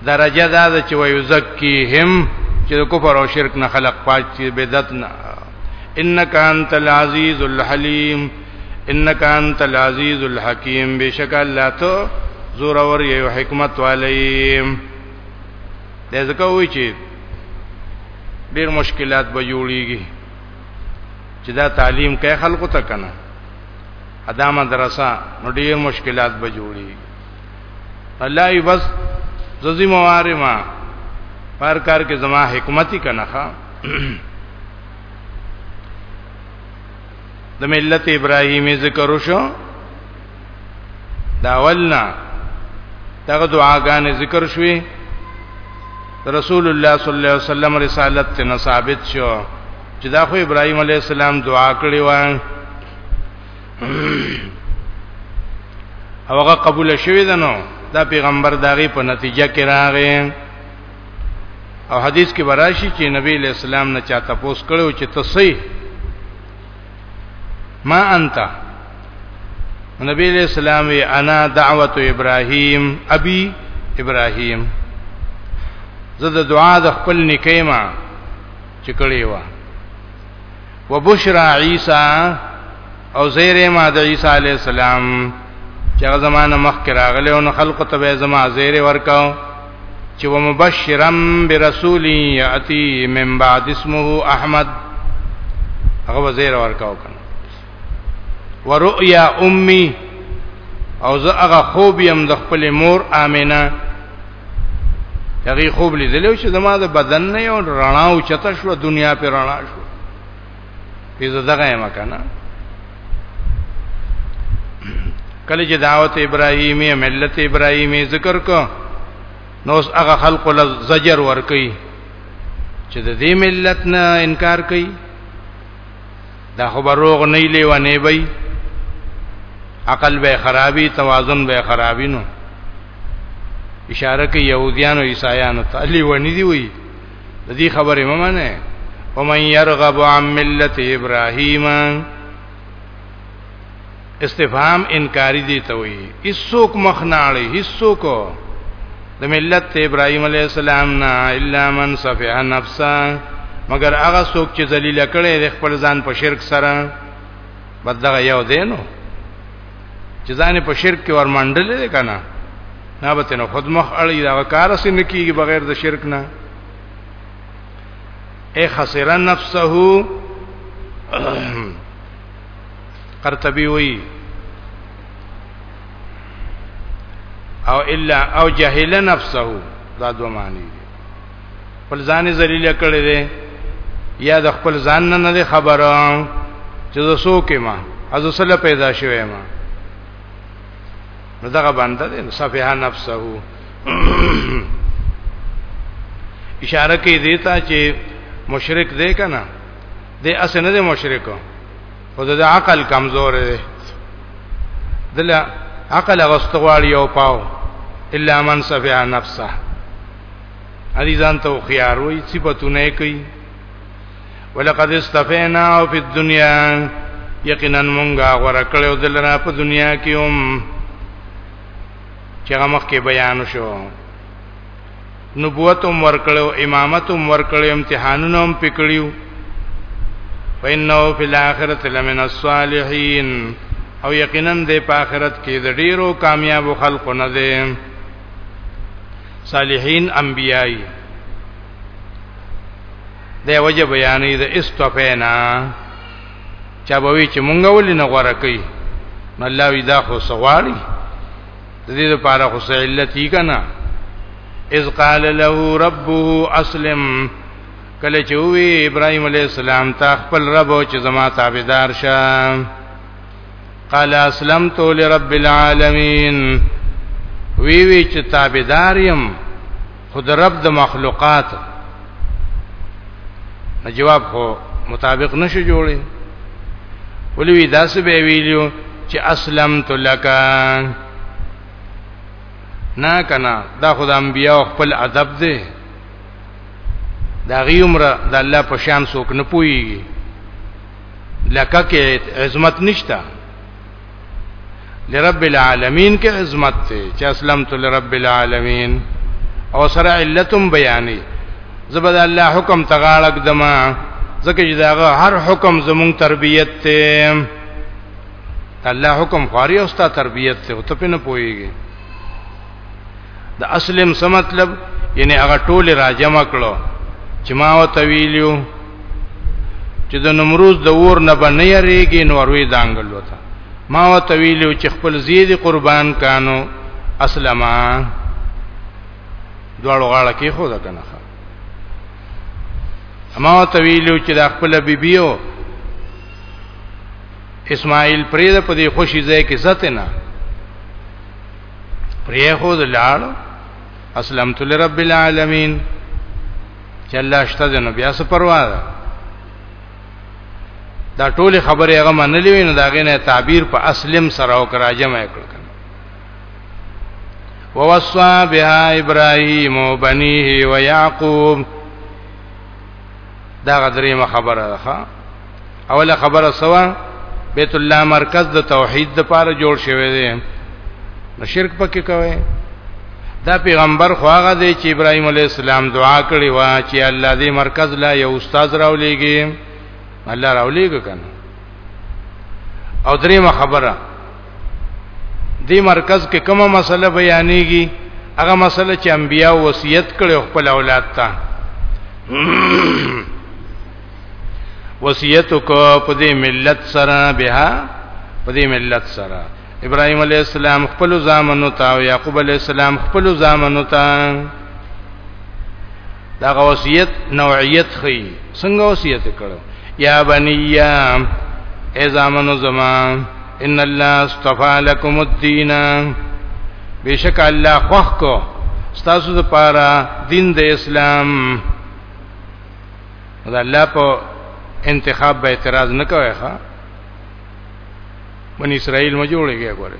درجه دا ده چې ويزکیهم چې د کفر او شرک نه خلق پاک چې بدعت نه انک انت العزیز الحلیم انک انت العزیز الحکیم بشک الله ته زور اور یو حکمت والی دې ځکه وی چې ډیر مشکلات به جوړیږي چې دا تعلیم کوي خلکو ته کنه ادا مدرسه نو ډیر مشکلات به جوړي الله ای بس ززی موارما پر کار کې زما حکمتي کنه ښا د ملت ابراهیمی ذکر وشو دا ولنا دغه دعاګانې ذکر شوې رسول الله صلی الله علیه وسلم رسالت ته ثابت شو چې دا خو ابراهيم عليه السلام دعا کړې و او هغه قبول شوې ده نو دا پیغمبر داغه په نتیجه کې راغی او حدیث کې براشي چې نبی له اسلام نه چاته پوس کړو چې تصحیح ما انت نبی علیہ السلام وی انا دعوت ابراهیم ابي ابراهیم زه د دعا د خپل نکیما چې کړی و وبشرا عیسی او زیره ما د عیسی علی السلام چې هغه زمانه مخکې راغلی او خلق ته به زما زیره ورکاو چې ومبشرا برسول یاتی من بعد اسمه احمد هغه وزیر ورکاو کنه ورؤیا امي او زه هغه خوب يم د خپل مور امينه هغه خوب لیدل چې زما د بدن نه یو رڼا او چته شو دنیا پر رڼا شو پیزه دغه یې مکنه کله چې دعوت ابراهیمی ملت ابراهیمی ذکر کو نو اوس هغه خلق له زجر ور کوي چې د دې ملت نه انکار کوي دا خو بروغ نه لیوانه وي عقل به خرابي توازن به خرابي نو اشاره کوي يهوديان او عيسایانو ته لیوانی دی وي د دې خبرې ممنه او من يرغب عن ملت ابراهيم استفهام انکاری دی ته وي هیڅوک مخ نه اړي هیڅوک د ملت ابراهيم عليه السلام نه الا من صفه نفسه مگر هغه څوک چې ذلیل کړي د خپل ځان په شرک سره بدغه یو دینو چې ځان په شرک کې ورمنډل دي کنه نه به تنه خود مخ اړي دا کار سن کیږي بغیر د شرک نه اے خسر نفسه قرطبي وی او الا او جهل نفسه دا دوه معنی خپل ځان ذلیل کړی دی یا د خپل ځان نه نه خبره چې زه څوک ما از سره پیدا شوی ما نو دغه باندې دی صفه نفسه اشاره کوي دیتا چې مشرک دی کنه د اسنه دی مشرک او د عقل کمزور دی دله عقل غستغواړي او پاو الا من صفه نفسه عزیزان ته خيار وي صفاتونه کوي ولقد استفینا فی الدنیا یقینا مونږه غره کړو دلرا په دنیا کې هم چې هغه مخکې بیان شو نبوت هم ورکړو امامت هم ورکړو امتحانونه هم پکړیو فإنه فی الآخرة لمن الصالحین او یقینا د آخرت کې د ډیرو کامیابو خلقو نه دی صالحین انبیای د وجه بیانې د استفینا چا به وی چې مونږ ولې نه غوړه کوي نو الله وی دا خو سواری د دې لپاره خو علت یې کنه اذ قال له ربه اسلم کله چې وی ابراهيم عليه السلام ته خپل رب او چې زما تابعدار شه قال اسلمت لرب العالمین وی وی چې تابعدار يم خود رب د مخلوقات نه جواب هو مطابق نشو جوړي ولې وی داسې به ویلو چې اسلمت لك نه کنا دا خدای انبیا خپل ادب دی دا غي عمره د الله په شان څوک نه پويږي لکه کې عظمت نشتا لرب العالمین کې عظمت ته چې اسلمت لرب العالمین او سره علتم بیانې زبد الله حکم تغالق دما ځکه چې داغه هر حکم زمون تربیت ته الله حکم خاري او ستا تربیت ته او ته په نه پويږي د اسلم څه مطلب یعنی هغه ټول راجم کړو چې ما وته ویلو چې د نمروز د ور نه باندې یریږي نو وروي دانګل وته ما وته ویلو چې خپل زیدي قربان کانو اسلمہ دواړو غاړه کې خو ده کنه اما وته ویلو چې د خپل بیبیو اسماعیل پرید په دې خوشی ځای کې ذات نه پرې خو د لاړ اسلمت لرب العالمین چې الله شته د نبی اس پروا ده دا ټول خبره هغه منلې ویني دا غینه تعبیر په اسلم سره او کراجم کړ ووصى بها ابراهيم وبنيه ويعقوب دا غدریمه خبره ده ښا اوله خبره سوا بیت الله مرکز د توحید د پاره جوړ شوی دی نو شرک پکې کوي دا پیغمبر خو هغه دی چې ابراهیم علی السلام دعا کړې و چې الله دې مرکز لا یو استاد راولېږي الله راولېږي کنه او درېمه خبره دې مرکز کې کومه مسله بیانېږي هغه مسله چې انبیا وصیت کړي خپل اولاد ته وصیت کو په دې ملت سره به په دې ملت سره ابراهيم عليه السلام خپل زامنو ته او يعقوب عليه السلام خپل زامنو ته دا غوصیت نوعیت خي څنګه وصیت کړو یا بنیا ای زامنو زمان ان الله اصطفى لكم الدين بشک الله خوخ کو ستاسو لپاره دین د اسلام دا الله په انتخاب به اعتراض نه کوي ښا بنی اسرائیل مجوړیږي ګوره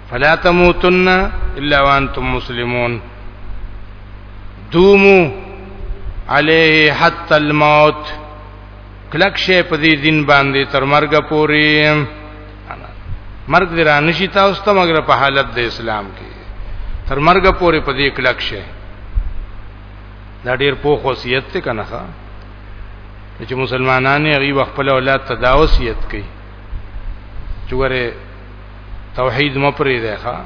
فلا تموتن الا وانتم مسلمون دومو علیه حتا الموت کلک شی په دې دین باندې تر مرګ پورې مرګ درا نشي تاسو ته مگر په حالت د اسلام کې تر مرګ پورې په دې کلک شی دا ډیر په خوصیت ته کنه چې مسلمانانو غي خپل اولاد تداوسیت کوي چې وره توحید مپری ده ښا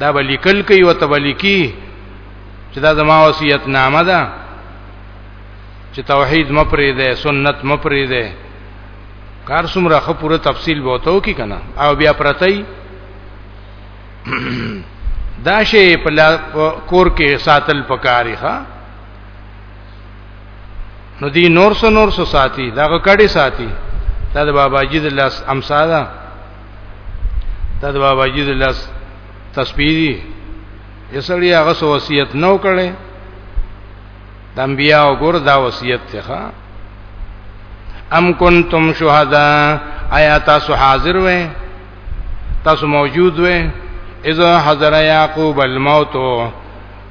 دا بلیکل کوي او تبلیکی چې دا زما وصیت نامه ده چې توحید مپری ده سنت مپری ده کار څومره خو پوره تفصیل بوتو کی کنه او بیا پرتای دا شی په کور کې ساتل پکاري ښا نو دی نور سو نور سو ساتي دا کډي ساتي دا د بابا جید الله امسا ده دا د بابا جید الله تسبیح دي یسړی هغه سو وصیت نو کړي د انبیا او ګور دا وصیت ته ام کنتم شهدا آیا تاسو حاضر وې تاسو موجود وې اذا حضر یعقوب الموت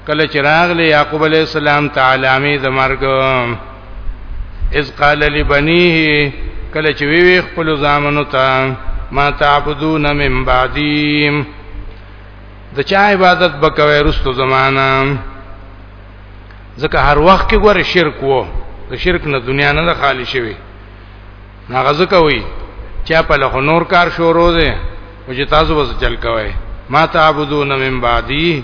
کله چې راغله یعقوب علی السلام تعالی می د مرګ اذ قال لبنيه کله چې وی وی خپل زامنو ته ما تعبدون من بعدیم د چا عبادت بکوي رستو زمانہ ځکه هر وخت کې ګوره شرک وو د شرک نه دنیا نه خالی شوی هغه ځکه وی چا په له نور کار شروع دی او چې تاسو وځ چل کوي ما تعبدون من بعدی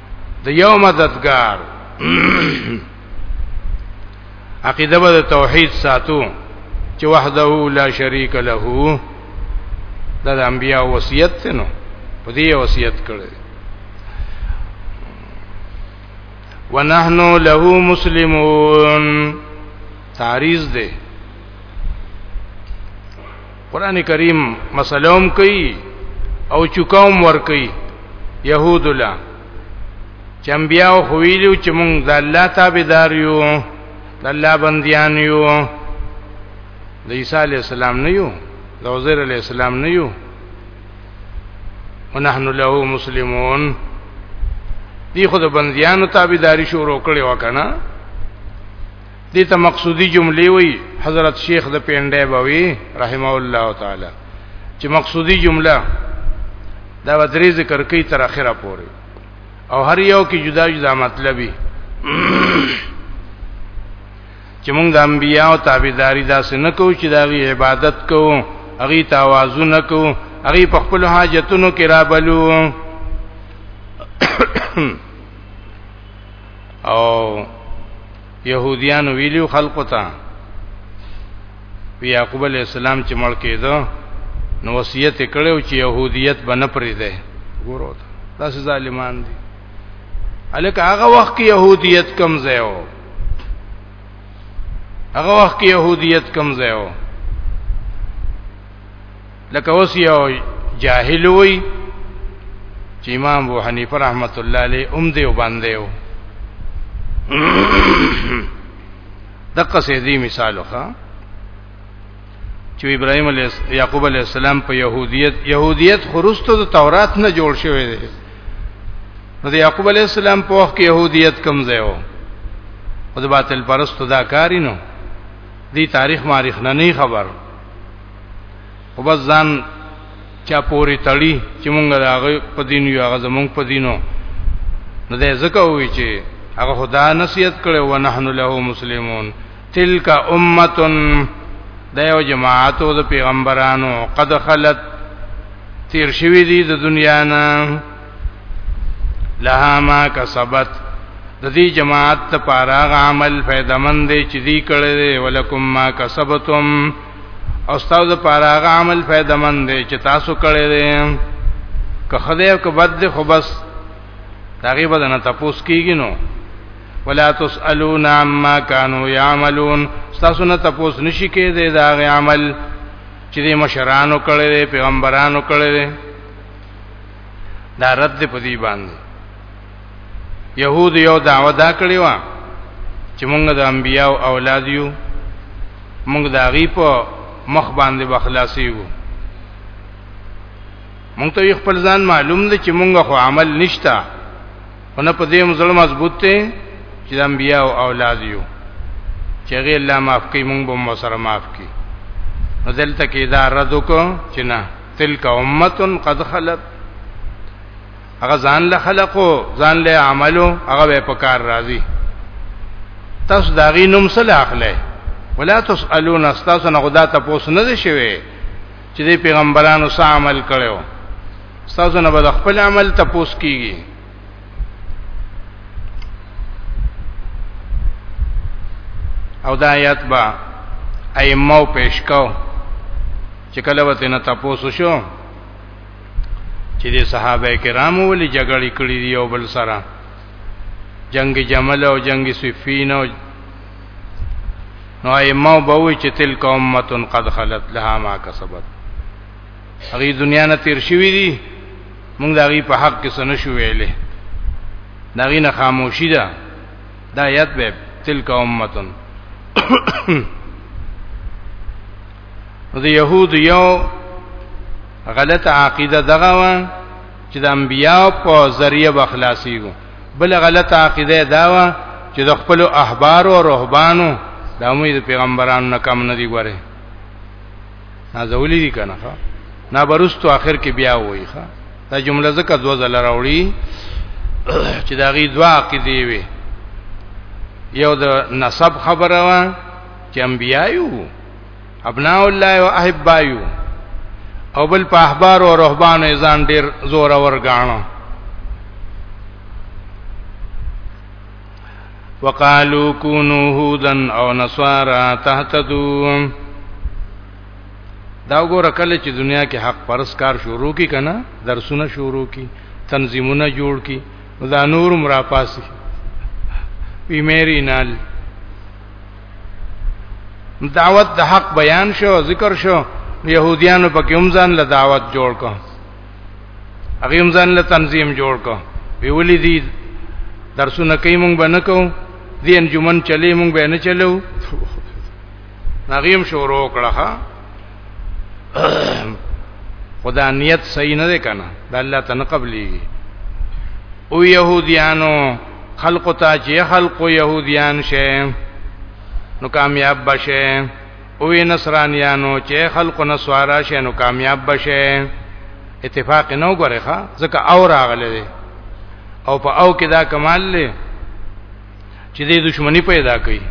د یو مددگار عقیده به توحید ساتو چې وحده لا شریک له دا د انبیا وصیت ته نو په دې وصیت کړی ونحنو له مسلمون تعریض ده قران کریم مسلوم کوي او چوکاوم ور کوي يهود لا چمبیاو خویلو چې مونږ د الله تابعدار یو د الله بندیان یو د عیسی علی السلام نه یو د عزیر علی السلام نه یو ونحن له مسلمون دی خو د بندیانو تابعداري شروع کړي وکنه دې ته مقصودی جملې وی حضرت شیخ د پینډه بوي رحمه الله تعالی چې مقصودی جمله دا وتري ذکر کوي تر اخره پورې او هر یو کې جدا جدا مطلبي چې موږ د انبیا او تابعداري داسې نه کوو چې دا غي عبادت کوو هغه توازن نه کوو هغه په خپل حاجتونو کې را بلو او يهوديان ویلو خلقو ته یعقوب علی السلام چې مړ کېده نو وصیت کړو چې يهودیت به نه پرې ده ګورو دا څه ظالمان دي الک هغه وخت کې يهودیت کم ځای و هغه وخت کې يهودیت کم ځای و لکه اوس یو جاهل وي چې امام ابو حنیفه رحمت الله علیه اوم دی وباندې و دغه سې دی مثال وکړه چې ابراهيم عليه يعقوب عليه السلام په يهوديت يهوديت خرستو د تورات نه جوړ شوی دی نو د يعقوب عليه السلام په وخت کې يهوديت کم ځای و او د باطل پرستو دا کاری نو دی تاریخ مارخ نه نه خبر او بس ځان چا پوری تړي چې مونږ دا هغه په دین یو هغه زمونږ په دینو نو دا ځکه وی چې هغه خدا نصیحت کړي و نحن له مسلمون تلک امه دا یو جماعت او د پیغمبرانو قد خلت تیر شوی دی د دنیا نه لها ما کسبت د دې جماعت لپاره عمل فائدمن دی چې دی کړی ولکم ما کسبتم او تاسو لپاره هغه عمل فائدہ مند دی چې تاسو کړی دی که خدای او که بد دی خو بس هغه به نه تاسو کیږي نو ولا تسالون عما كانوا يعملون تاسو نه تاسو نشی کېږي دا غي عمل چې د مشرانو کړي دي پیغمبرانو کړي دي دا رد په دې باندې يهود یو دعوه دا کړی و چې موږ د انبیاو اولاد یو موږ د هغه په مخ باندې بخلاصي یو موږ ته خپل ځان معلوم دی چې موږ خو عمل نشتا ونه په دې مظلوم مضبوط ته چې د انبیاو اولاد یو چې غیر الله معاف کوي موږ به مو سره معاف کوي دلته کې دا رد وکړو چې نه تلک امه قد خلت هغه ځان له خلقو ځان له عملو هغه به په کار راځي تاسو دا غي نوم سره اخلي ولا تسالون استاسو نه خدا ته پوس نه دي شوي چې د پیغمبرانو سره عمل کړو استاسو نه به خپل عمل ته پوس کیږي او دا آیات با ایمو پیش کو چې کله وته نه تاسو شو چې د صحابه کرامو ولې جګړې کړې دي او بل سره جنگ جمل او جنگ صفین او نو ایمو بوي چې تلک امه قد خلت لها ما کسبت هغه دنیا نه تیر شوی دي موږ دا غي په حق کې سن شو ویلې دا غي نه خاموشي ده دا یت به تلک امه د يهود یو غلطه عقیده دغه و چې د انبیاو په ذریعہ بخلاصيږي بل غلطه عقیده دا و چې د خپل احبار او رهبانو د امید پیغمبرانو نه کم نه دی ګوره نازولی دي کنه نه برستو اخر کې بیا وایي ښا دا جمله زکه دوه ځله راوړي چې دا غي دوا کې دی وي یو د نسب خبره وا چې انبیایو ابناء الله او احبایو او بل په احبار او رهبان ځان ډیر زور اور غاڼو وقالو کونو هودن او نصارا تهتدو دا وګوره کله چې دنیا کې حق پرس کار شروع کی کنه درسونه شروع کی تنظیمونه جوړ کی دا نور مرا پاسي وی میری نال دعوت د حق بیان شو ذکر شو يهوديانو پکې هم ځان له دعوت جوړ کړ هغه هم ځان له تنظیم جوړ کړ ویولې دي درسونه کوي مونږ باندې کوو دي انجمن چلی مونږ به نه چلو نغیم شروع کړه خدا نیت صحیح نه ده کنه د الله تن قبليږي او يهوديانو خلق ته چې خلق يهوديان شه نو کامیاب بشه او نصرانيانو چې خلق نسوارا شه نو کامیاب بشه اتفاق نه وګورخه ځکه او راغله او په او کې دا کمال لري چې دې دښمنی پیدا کړي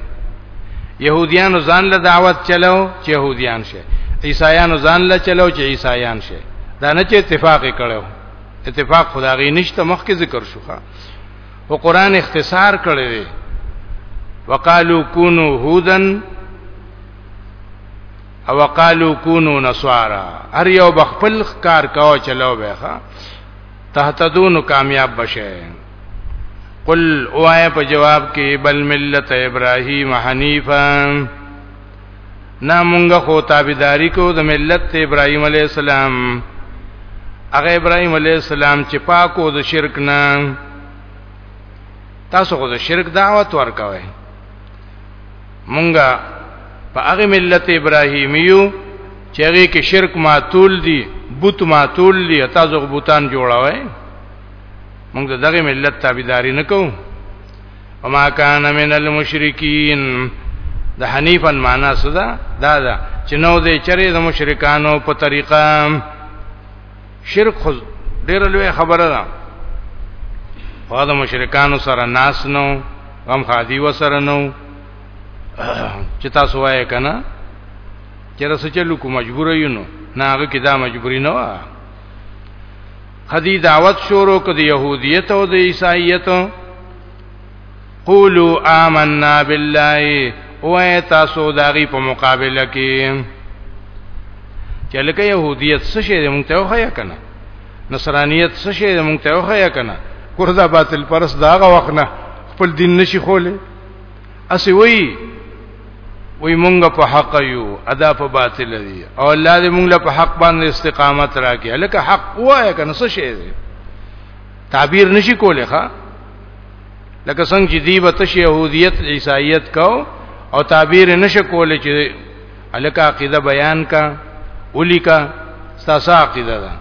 يهوديانو ځان له دعوت چلو چې يهوديان شي عیسایانو ځان له چلو چې عیسایان شي دا نه چې اتفاق کړو اتفاق خدای نشته مخکې ذکر شوخه او قران اختصار کړی دی وقالو کونو هودن او وقالو کونو نصارا هر یو بخپل کار کاو چلو به ښا تهتدون کامیاب بشه قل اوای په جواب کې بل ملت ابراهیم حنیفا نا مونږ خو تابعداري کو د ملت ابراهیم علی السلام هغه ابراهیم علی السلام چې پاکو د شرک نه تاسو خو د شرک دعوت ورکوي مونږه په هغه ملت ابراهیمیو چې هغه کې شرک ماتول دي بت ماتول دي تاسو غبوتان جوړاوي مونږ دغه ملت تابعداري نکوو وما كان من المشرکین د حنیفا معنا صدا دا دا چې نو دې چرې د مشرکانو په طریقه شرک خو ډیر لوی خبره ده په د مشرکانو سره ناس نو غم خادي وسره نو چې تاسو وایې کنه چې رسو چلو کو مجبور یو نو نه هغه کې دا مجبوری نه و خدي دعوت شروع کړ د يهودیت او د عیسایت قولوا آمنا بالله او تاسو داغي په مقابله کې چې لکه يهوديت څه شي مونږ ته وخیا کنه نصرانيت څه شي مونږ ته وخیا کنه کوردا باطل پرس داغه وخت نه خپل دین نشي خوله اسی وی وی مونږ په حق یو ادا په باطل دی او الله دې مونږ له په حق باندې استقامت راکړي لکه حق وایې کنه څه شي تعبیر نشي کوله ښا لکه څنګه چې دی به تش يهودیت عیسایت کو او تعبیر نشه کولې چې الکه عقیده بیان کا ولیکا ستاسو عقیده ده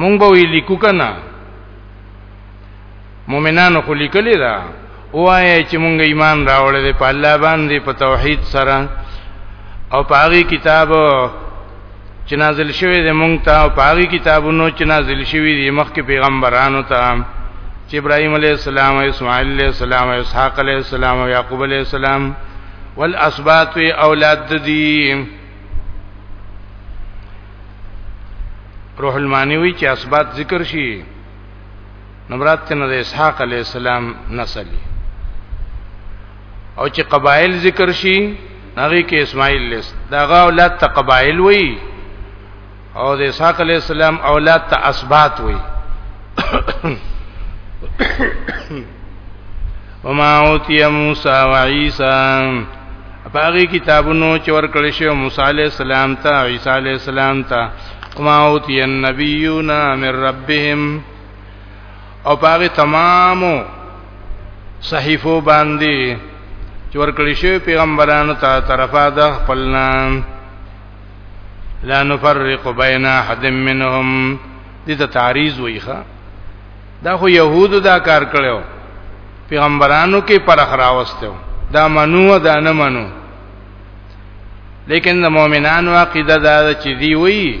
مونږ به وی لیکو کنه مؤمنانو خو لیکلی دا وایي چې مونږ ایمان راوړل دي په الله باندې په توحید سره او په هغه کتاب چې نازل شوی دی مونږ ته او پاغي کتابونو چې نازل شوی دی مخکې پیغمبرانو ته چې ابراهيم عليه السلام او اسماعيل عليه السلام او اسحاق عليه السلام او يعقوب عليه السلام والاسباط اولاد دي روح المانی وی چې اسباط ذکر شي نمرات تنه د اسحاق علی السلام نسل او چې قبایل ذکر شي هغه کې اسماعیل لس داغه اولاد ته قبایل وای او د اسحاق علی السلام اولاد ته اسبات وای وما اوتی موسی و عیسی باغی کتابونو چې ورکړل شو موسی علی السلام ته عیسی علی السلام ته وما اوتی النبیون من ربهم او پاره تمامو صحیفو باندې چې ورکړی شوی پیغمبرانو ته طرفه د خپلنا لا نفرق بین احد منهم دې ته تعریض وایخه دا خو يهودو دا کار کړو پیغمبرانو کې پرخ راوستو دا منو دا نه منو لیکن د مؤمنانو عقیده دا چې دی وی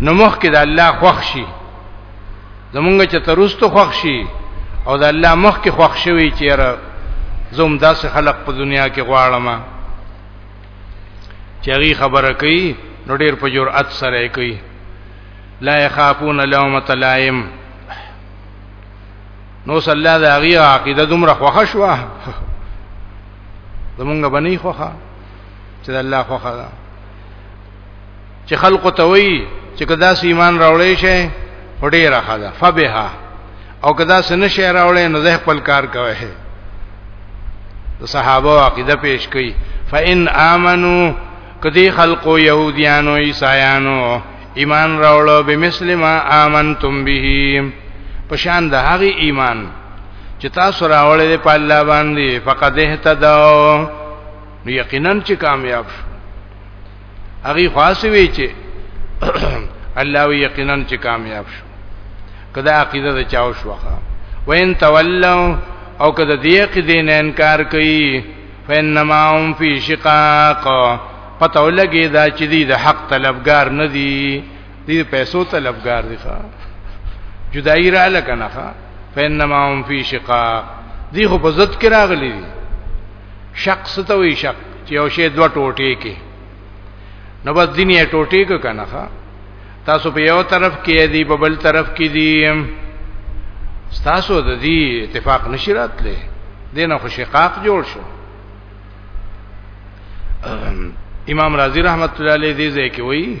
نو مخ کې د الله خوښ شي زمونږ چې ترستو خوښ شي او د الله مخ کې خوښ شوی چې را زوم داسې خلق په دنیا کې غواړم چې هغه خبره کوي نو ډیر په جرأت سره کوي لا يخافون لومة لائم نو صلی الله د هغه عقیده دومره خوښه شو زمونږ بنی خوخه چې الله خوخه ده چې خلق ته وایي چې کدا سې ایمان راوړې شي هډې راخه ده فبها او کدا سې نشه راوړې نو زه خپل کار کوي د صحابه عقیده پیش کړي فإن آمنو کدی خلقو يهوديانو عيسایانو ایمان راوړو به مسلم آمنتم به پشان د هغه ایمان چې تاسو راوړل په الله باندې فقد اهتدوا نو یقینا چې کامیاب شو هغه خاصه وی چې الله وی یقینا چې کامیاب شو کدا عقیده د چاو شوخه وین تولوا او کدا دې کې دین انکار کوي فینما هم فی شقاق پته ولګي دا چې دی د حق طلبگار نه دی دی پیسو طلبگار دی ښا جدائی را لکنه ښا فینما هم فی شقاق دی خو په ضد کې راغلی دی شق ته وی شق چې یو شی دوه ټوټې کې نو بس دیني ټوټې کو کنه تاسو په یو طرف کې دی په بل طرف کې دی تاسو د دې اتفاق نشی راتلې دینه خو شقاق جوړ شو امام رازی رحمت الله علیه دې ځای کې وایي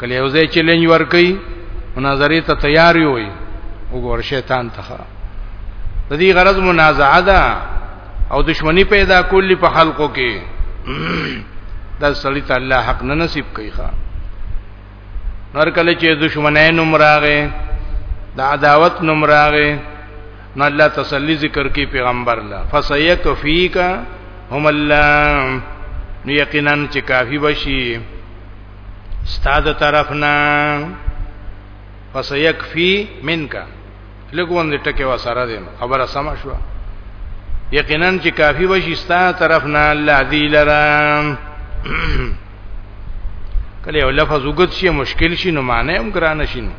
کله یو ځای چیلنج ورکړي مناظره ته تیار وي وګور شیطان ته د دې غرض منازعه ده او دشمنی پیدا کولی په خلقو کې دا سړی ته الله حق نه نصیب کوي ښا نور کله چې دشمنای نوم راغې د عداوت نوم راغې نو الله تسلی ذکر کوي پیغمبر لا فسیک فیکا هم الله نو یقینا چې کافی بشي استاد طرفنا پس یکفی منک لګون دې ټکه وسره دې خبره سم شو یقینا چې کافی وشي استاد طرفنا الذی لرام کله یو لفظ وګت شي مشکل شي نو معنی هم ګران شي نو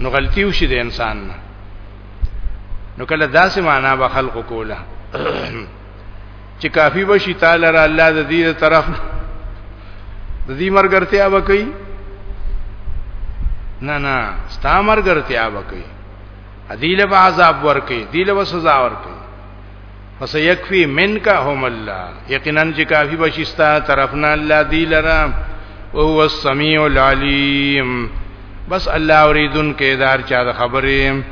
نو غلطي وشي د انسان نه نو کله داسې معنا به خلق کوله چې کافی بشي تعالی را الله د دې طرف د دې مرګرتیا وکي نه نه ستا مرګرتیا وکي ادیله به عذاب ورکي دیله به سزا ورکي پس یکفی منک هم الله یقینا چې کافی بشي ستا طرف نه الله دی لرا او هو السمیع العلیم بس الله اوریدن کې دار چا د خبرې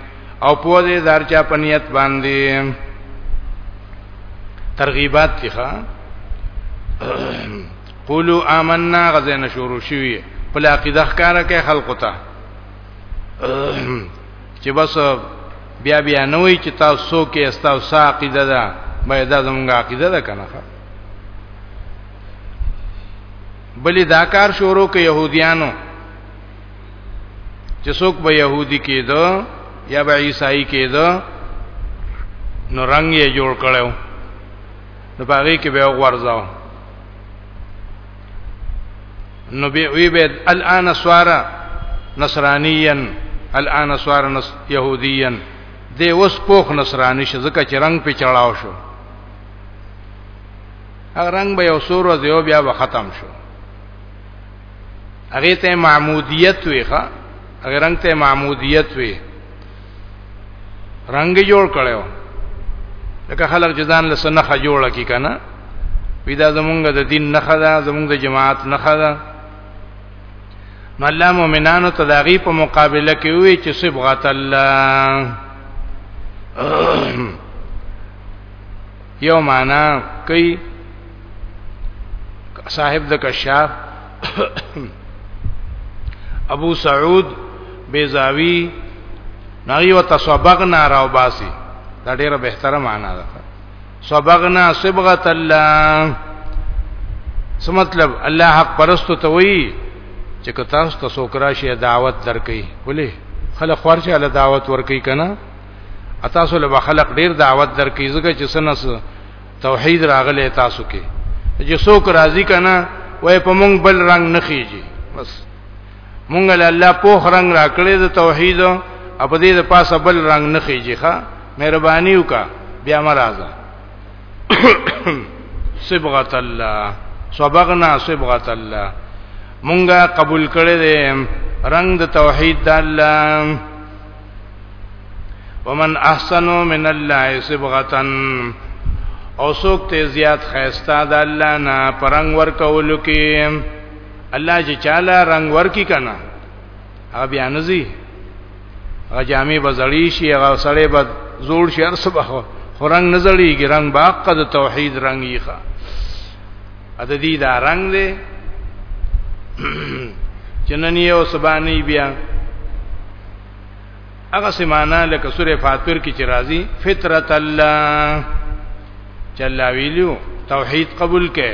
او په دې دار چا په نیت باندې ترغیبات دي ښا قولوا آمنا غزنه شروع شوی په عقیده ښکارا کې خلق ته چې بس بیا بیا نه وي چې تاسو کې تاسو ساقیده ده مې دا زمونږه عقیده ده کنه بلې دا کار شروع کې يهوديانو چې څوک به يهودي کېده یا به عیسائی کېده نو رنگ یې جوړ کړو نو باغې کې به ورځاو نو به وی به الان سوارا نصرانیان الان سوارا نص يهودیان دی اوس پوخ نصرانی شه ځکه چې رنگ په چړاو شو هغه رنگ به یو سور ورځ یو بیا به ختم شو هغه ته معمودیت وی ښا هغه رنگ ته معمودیت وی رنگ جوړ کړو لکه خلک جزان له سنخه جوړه کی کنه ودا زمونږ د دین نه خدا زمونږ د جماعت نه خدا نو الله مؤمنانو تداغي په مقابله کې وی چې صبغت الله یو معنا کوي صاحب د کشاف ابو سعود بیزاوی نغی و تصبغنا راو باسی دا ډیره بهتره معنا ده صبغنا صبغت الله څه مطلب الله حق پرستو ته وی چې که تاسو ته څوک راشي دعوت درکې ولې خلک خورچه له دعوت ورکې کنه تاسو له خلک ډیر دعوت درکې ځکه چې سنس توحید راغله تاسو کې چې څوک راضی کنا وای په مونږ بل رنگ نخیږي بس مونږ له الله پوخ رنگ راکړې د توحید او په دې د پاسه بل رنگ نخیږي ښا مهرباني وکا بیا مرزه صبغت الله صبغنا صبغت الله مونږه قبول کړې دې رنگ د توحید د الله ومن احسنو من الله صبغه او سوک ته زیات خیستا د الله نه پرنګ ور کولو کې الله چې چاله رنگ ور کی کنه هغه بیا نزي هغه جامې بزړی شي هغه سړې بد زوړ شي هر صبح خو رنگ نزړیږي رنگ باقه د توحید رنگ یې ښه اته دې دا رنگ دې چننی او سبانی بیا هغه سمانا لکه سوره فاطر کې چې راځي فطرت الله چلا ویلو توحید قبول کې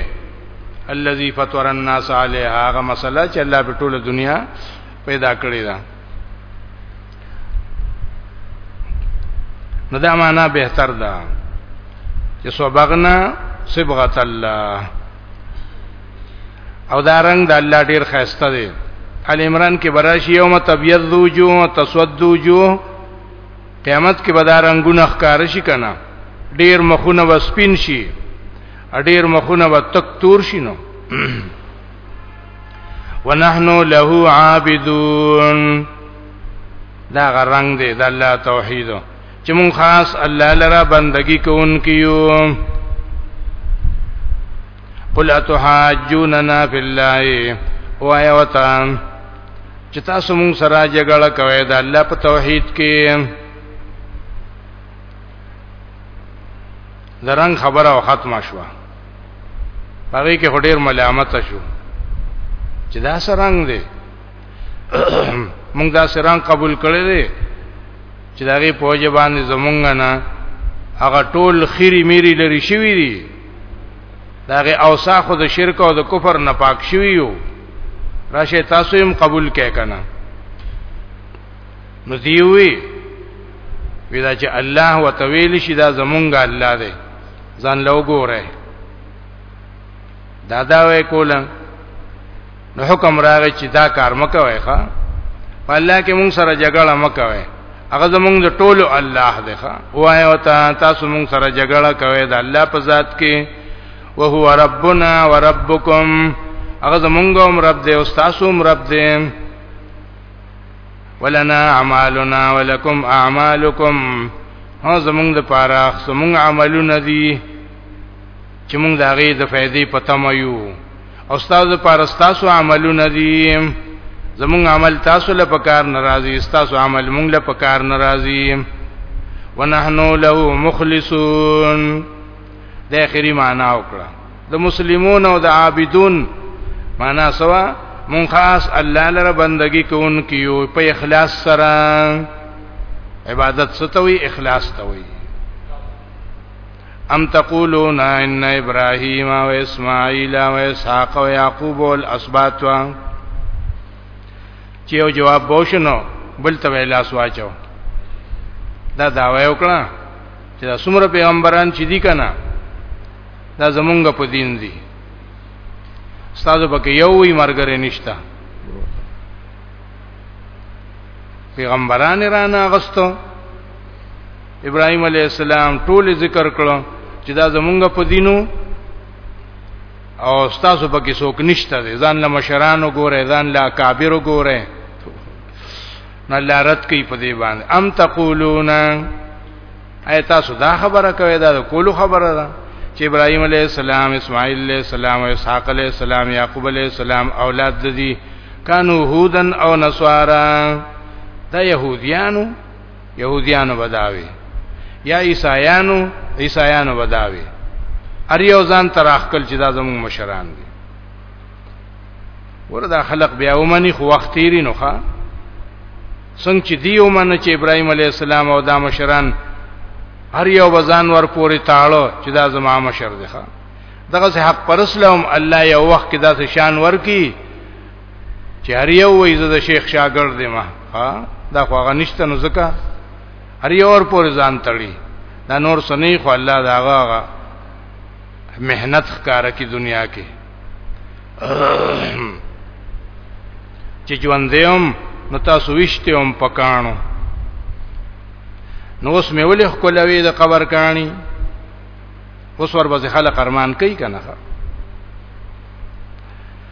الذي فطر الناس عليها هغه مسله چې الله په ټوله دنیا پیدا کړی ده نو دا معنا بهتر ده چې صبغنا صبغت الله او دا رنگ د الله ډیر خسته دی ال عمران کې براشي یوم تبيض وجوه او تسود وجوه قیامت کې بدا رنگونه ښکار شي کنه ډیر مخونه وسپین شي ډیر مخونه وتک تور شي نو ونحنو له عابدون دا غرنګ دی د الله توحید چې مون خاص الله لرا بندگی کوونکیو قل اتحاجوننا فی الله او ایوتا چې تاسو مون سره جګړه کوي د الله په توحید کې درنګ خبره او ختمه شوه هغه کې هډیر ملامت شو چې دا سرنګ دی موږ دا سران قبول کړی دی چې دا غي پوجا باندې زمونږ نه هغه ټول خيري ميري لري شوی دی دا غي اوساخ د شرک او د کفر نه پاک شوی یو راشه تاسو هم قبول کې کنه نو دیوی ودا چې الله وتویل شي دا زمونږ الله دی ځان لوګوره دادا وې کوله نو حکم راغی چې دا کار مکوي ښا په الله کې مونږ سره جګړه مکوي هغه زمونږ د ټولو الله دی ښا وای او تا تاسو مونږ سره جګړه کوي د الله په ذات کې وهو ربنا وربکم هغه زمونږ هم رب دی او تاسو هم رب دی ولنا اعمالنا ولکم اعمالکم هو زمونږ د پاره زمونږ عملونه دي چې موږ د هغه د فائدې په تمه یو او استاد پر استاسو عملونه دي زموږ عمل تاسو له پکار ناراضي استاسو عمل موږ له پکار ناراضي ونحنو له مخلصون د اخري معنا وکړه د مسلمون او د عابدون معنا سوا مون خاص الله لره بندگی کوونکیو په اخلاص سره عبادت ستوي اخلاص توي ام تقولون ان ابراهيم او اسماعيل او اسحاق او يعقوب والاسباط چې یو جواب بوشنو بل ته لاس واچو دا دا وایو کړه چې دا څومره پیغمبران چې دي کنه دا زمونږ په دین دي استاد پکې یو وی مرګره نشتا پیغمبران رانه غستو ابراهيم عليه السلام ټول ذکر کړو چې دا زمونږ په دینو او تاسو پکې څوک نشته دي ځان له مشرانو ګوره ځان له اکابر ګوره نه لارت کوي په دې باندې ام تقولون اي تاسو دا خبره کوي دا کولو خبره ده چې ابراهيم عليه السلام اسماعيل عليه السلام او اسحاق عليه السلام يعقوب عليه السلام اولاد دي کانو هودن او نصارا دا يهوديانو يهوديانو بداوي یا عیسایانو عیسایانو بداوي ار یو ځان تراخکل چې دا زموږ مشران دي وردا خلق بیا ومني خو وخت تیری نو ښا څنګه چې دی ومن چې ابراهيم عليه السلام او دا مشران هر یو بزان ور پوری تاړو چې دا زما مشر دی ښا دغه حق پرسلم الله یو وخت کې دا شان ورکی چې هر یو وایي زه د شیخ شاګرد یم ها دا خو هغه نشته نو ځکه هر یو ور پورې ځان تړي دا نور سنې خو الله دا هغه مهنت ښکار کی دنیا کې چې ژوند دیوم نو تاسو وشته هم پکانو نو اوس مې ولې خپلوي د قبر کانی اوس ور باندې خلک ارمان کوي کنه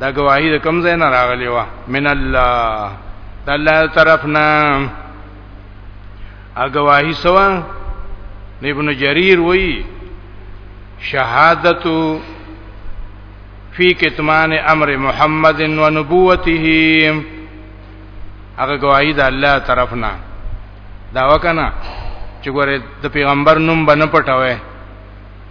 دا گواہی د کوم ځای نه راغلی و من الله د الله طرفنا ا گواہی سوا ابن جریر وی شهادت فی کتمان امر محمد و نبوته هغه گواہی د الله طرفنا دا وکنا چې ګوره د پیغمبر نوم بنه پټوي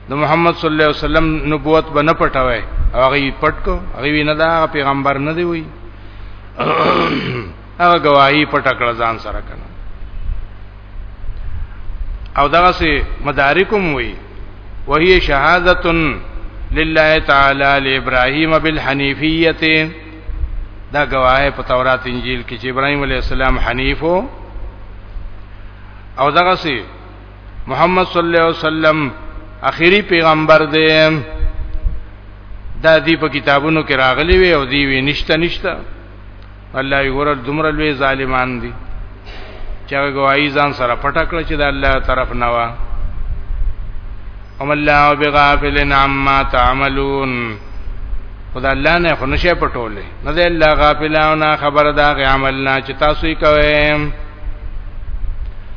د محمد صلی الله علیه وسلم نبوت به نه پټوي هغه پټ کو هغه وینه دا پیغمبر نه دی وی هغه گواہی پټ کړ ځان سره کنه او دغه سي مدارکم وی وهي شهادت لله تعالی لابراهيم بالحنيفيه دا گواهه په تورات انجیل کې چې ابراهيم عليه السلام حنیفو او دغه سي محمد صلی الله علیه وسلم اخیری پیغمبر دی دا دی په کتابونو کې راغلی وی او دی وی نشته نشته الله یې ګور دومره لوی ظالمان دي چې هغه گواہی ځان سره پټه کړ چې د الله طرف نه وا ام الله بغافل عما تعملون خدای الله نه خو نشه پټولې نه دی الله غافل او نه خبر دا غي عمل نه چې تاسو یې کوئ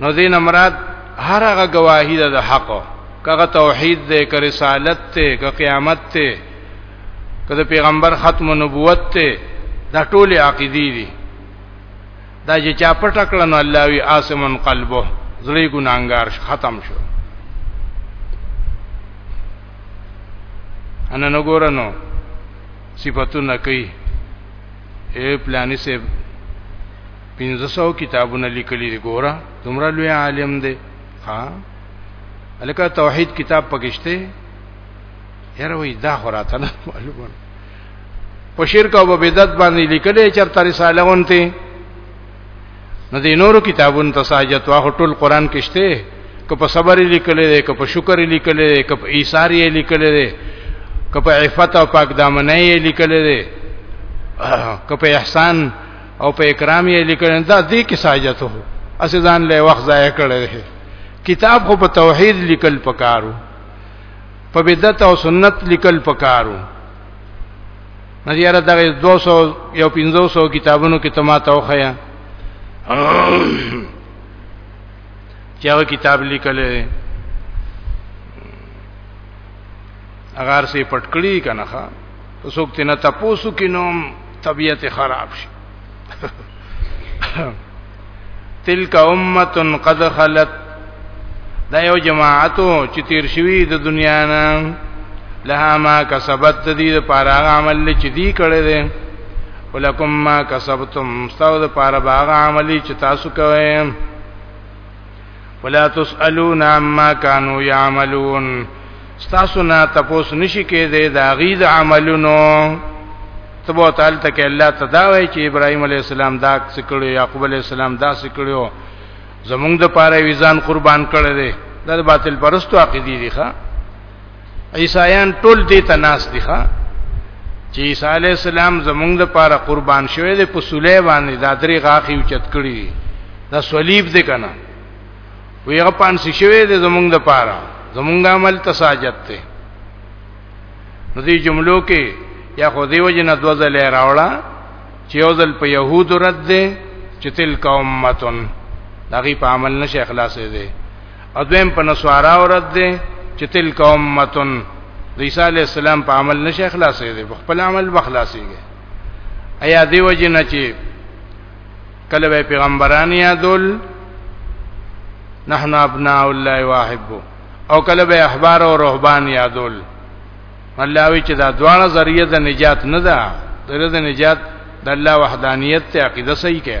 نو دین مراد هر هغه گواهی ده د حق کغه توحید ده ک رسالت ته ک قیامت ته ک د پیغمبر ختم نبوت ته دا ټول عقیدی دي دا چې چا پټ کړه نو الله وی آسمن قلبه زړی ګناګار ختم شو ان نو ګورنو صفاتونه کوي اے پلانی سے 1500 کتابونه لیکلي دي ګوره دومره لوی عالم دی ها الکه توحید کتاب پکشته یاره وای دا خوراته نه معلومه په شرک او بدعت باندې لیکلې چرته رساله ونته نو دې نورو کتابونو ته ساجت واخ ټول قران کشته که په صبر لیکلې ده که په شکر لیکلې ده که په ایثار یې لیکلې ده که په عفت او پاک دامنۍ یې لیکلې ده که په احسان او په اکرام یې لیکل دا دې کې ساجته هو اسدان له وخت ضایع کړی دی کتاب خو په توحید لیکل پکارو په بدعت او سنت لیکل پکارو نه یاره دا 200 یو 500 کتابونو کې تما توخیا چې هغه کتاب لیکل اگر سي پټکړی کنه څوک ته نه تاسو کې نوم طبيعت خراب شي تلک امه قد خلت دا یو جماعتو چې تیر شوی د دنیا نه لها ما کسبت دې د پاره عمل چې دی کړی دی ولکم ما کسبتم استاو د پاره باغ عملی چې تاسو کوئ ولا تسالون عما كانوا يعملون تاسو نه تاسو نشی کېده دا غید عملونو تبو تعالی ته کې الله تداوي چې ابراهيم عليه السلام دا سکړو يعقوب عليه السلام دا سکړو زمونږ د پاره ویزان قربان کړي دي دا باطل پرستو عقيدي دي ښا عیسایان ټول دې ته ناس دي ښا چې عیسی علی السلام زمونږ د پاره قربان شوی دی په صلیب باندې دا درې غاخي اوچت کړی دی دا صلیب دی کنه وی هغه پانس شوی دی زمونږ د پاره زمونږ عمل تساجت ته نو دې جملو کې یا خو دیو جن د وزل راوړه چې اوزل په يهود رد دي چې تلک امتون دغه په عمل نشه اخلاص دي اذن په نسوارا ورد دي چې تلک امتن د عیسی علی السلام په عمل نشه خلاصې دي خپل عمل بخلاصيږي ایا دی وجنه چې کله به پیغمبران یادول نحن ابناء الله واحبو او کله به احبار او رهبان یادول الله وی چې دا دواړه ذریعہ د نجات نه ده ذریعہ د نجات د الله وحدانیت ته عقیده صحیح کوي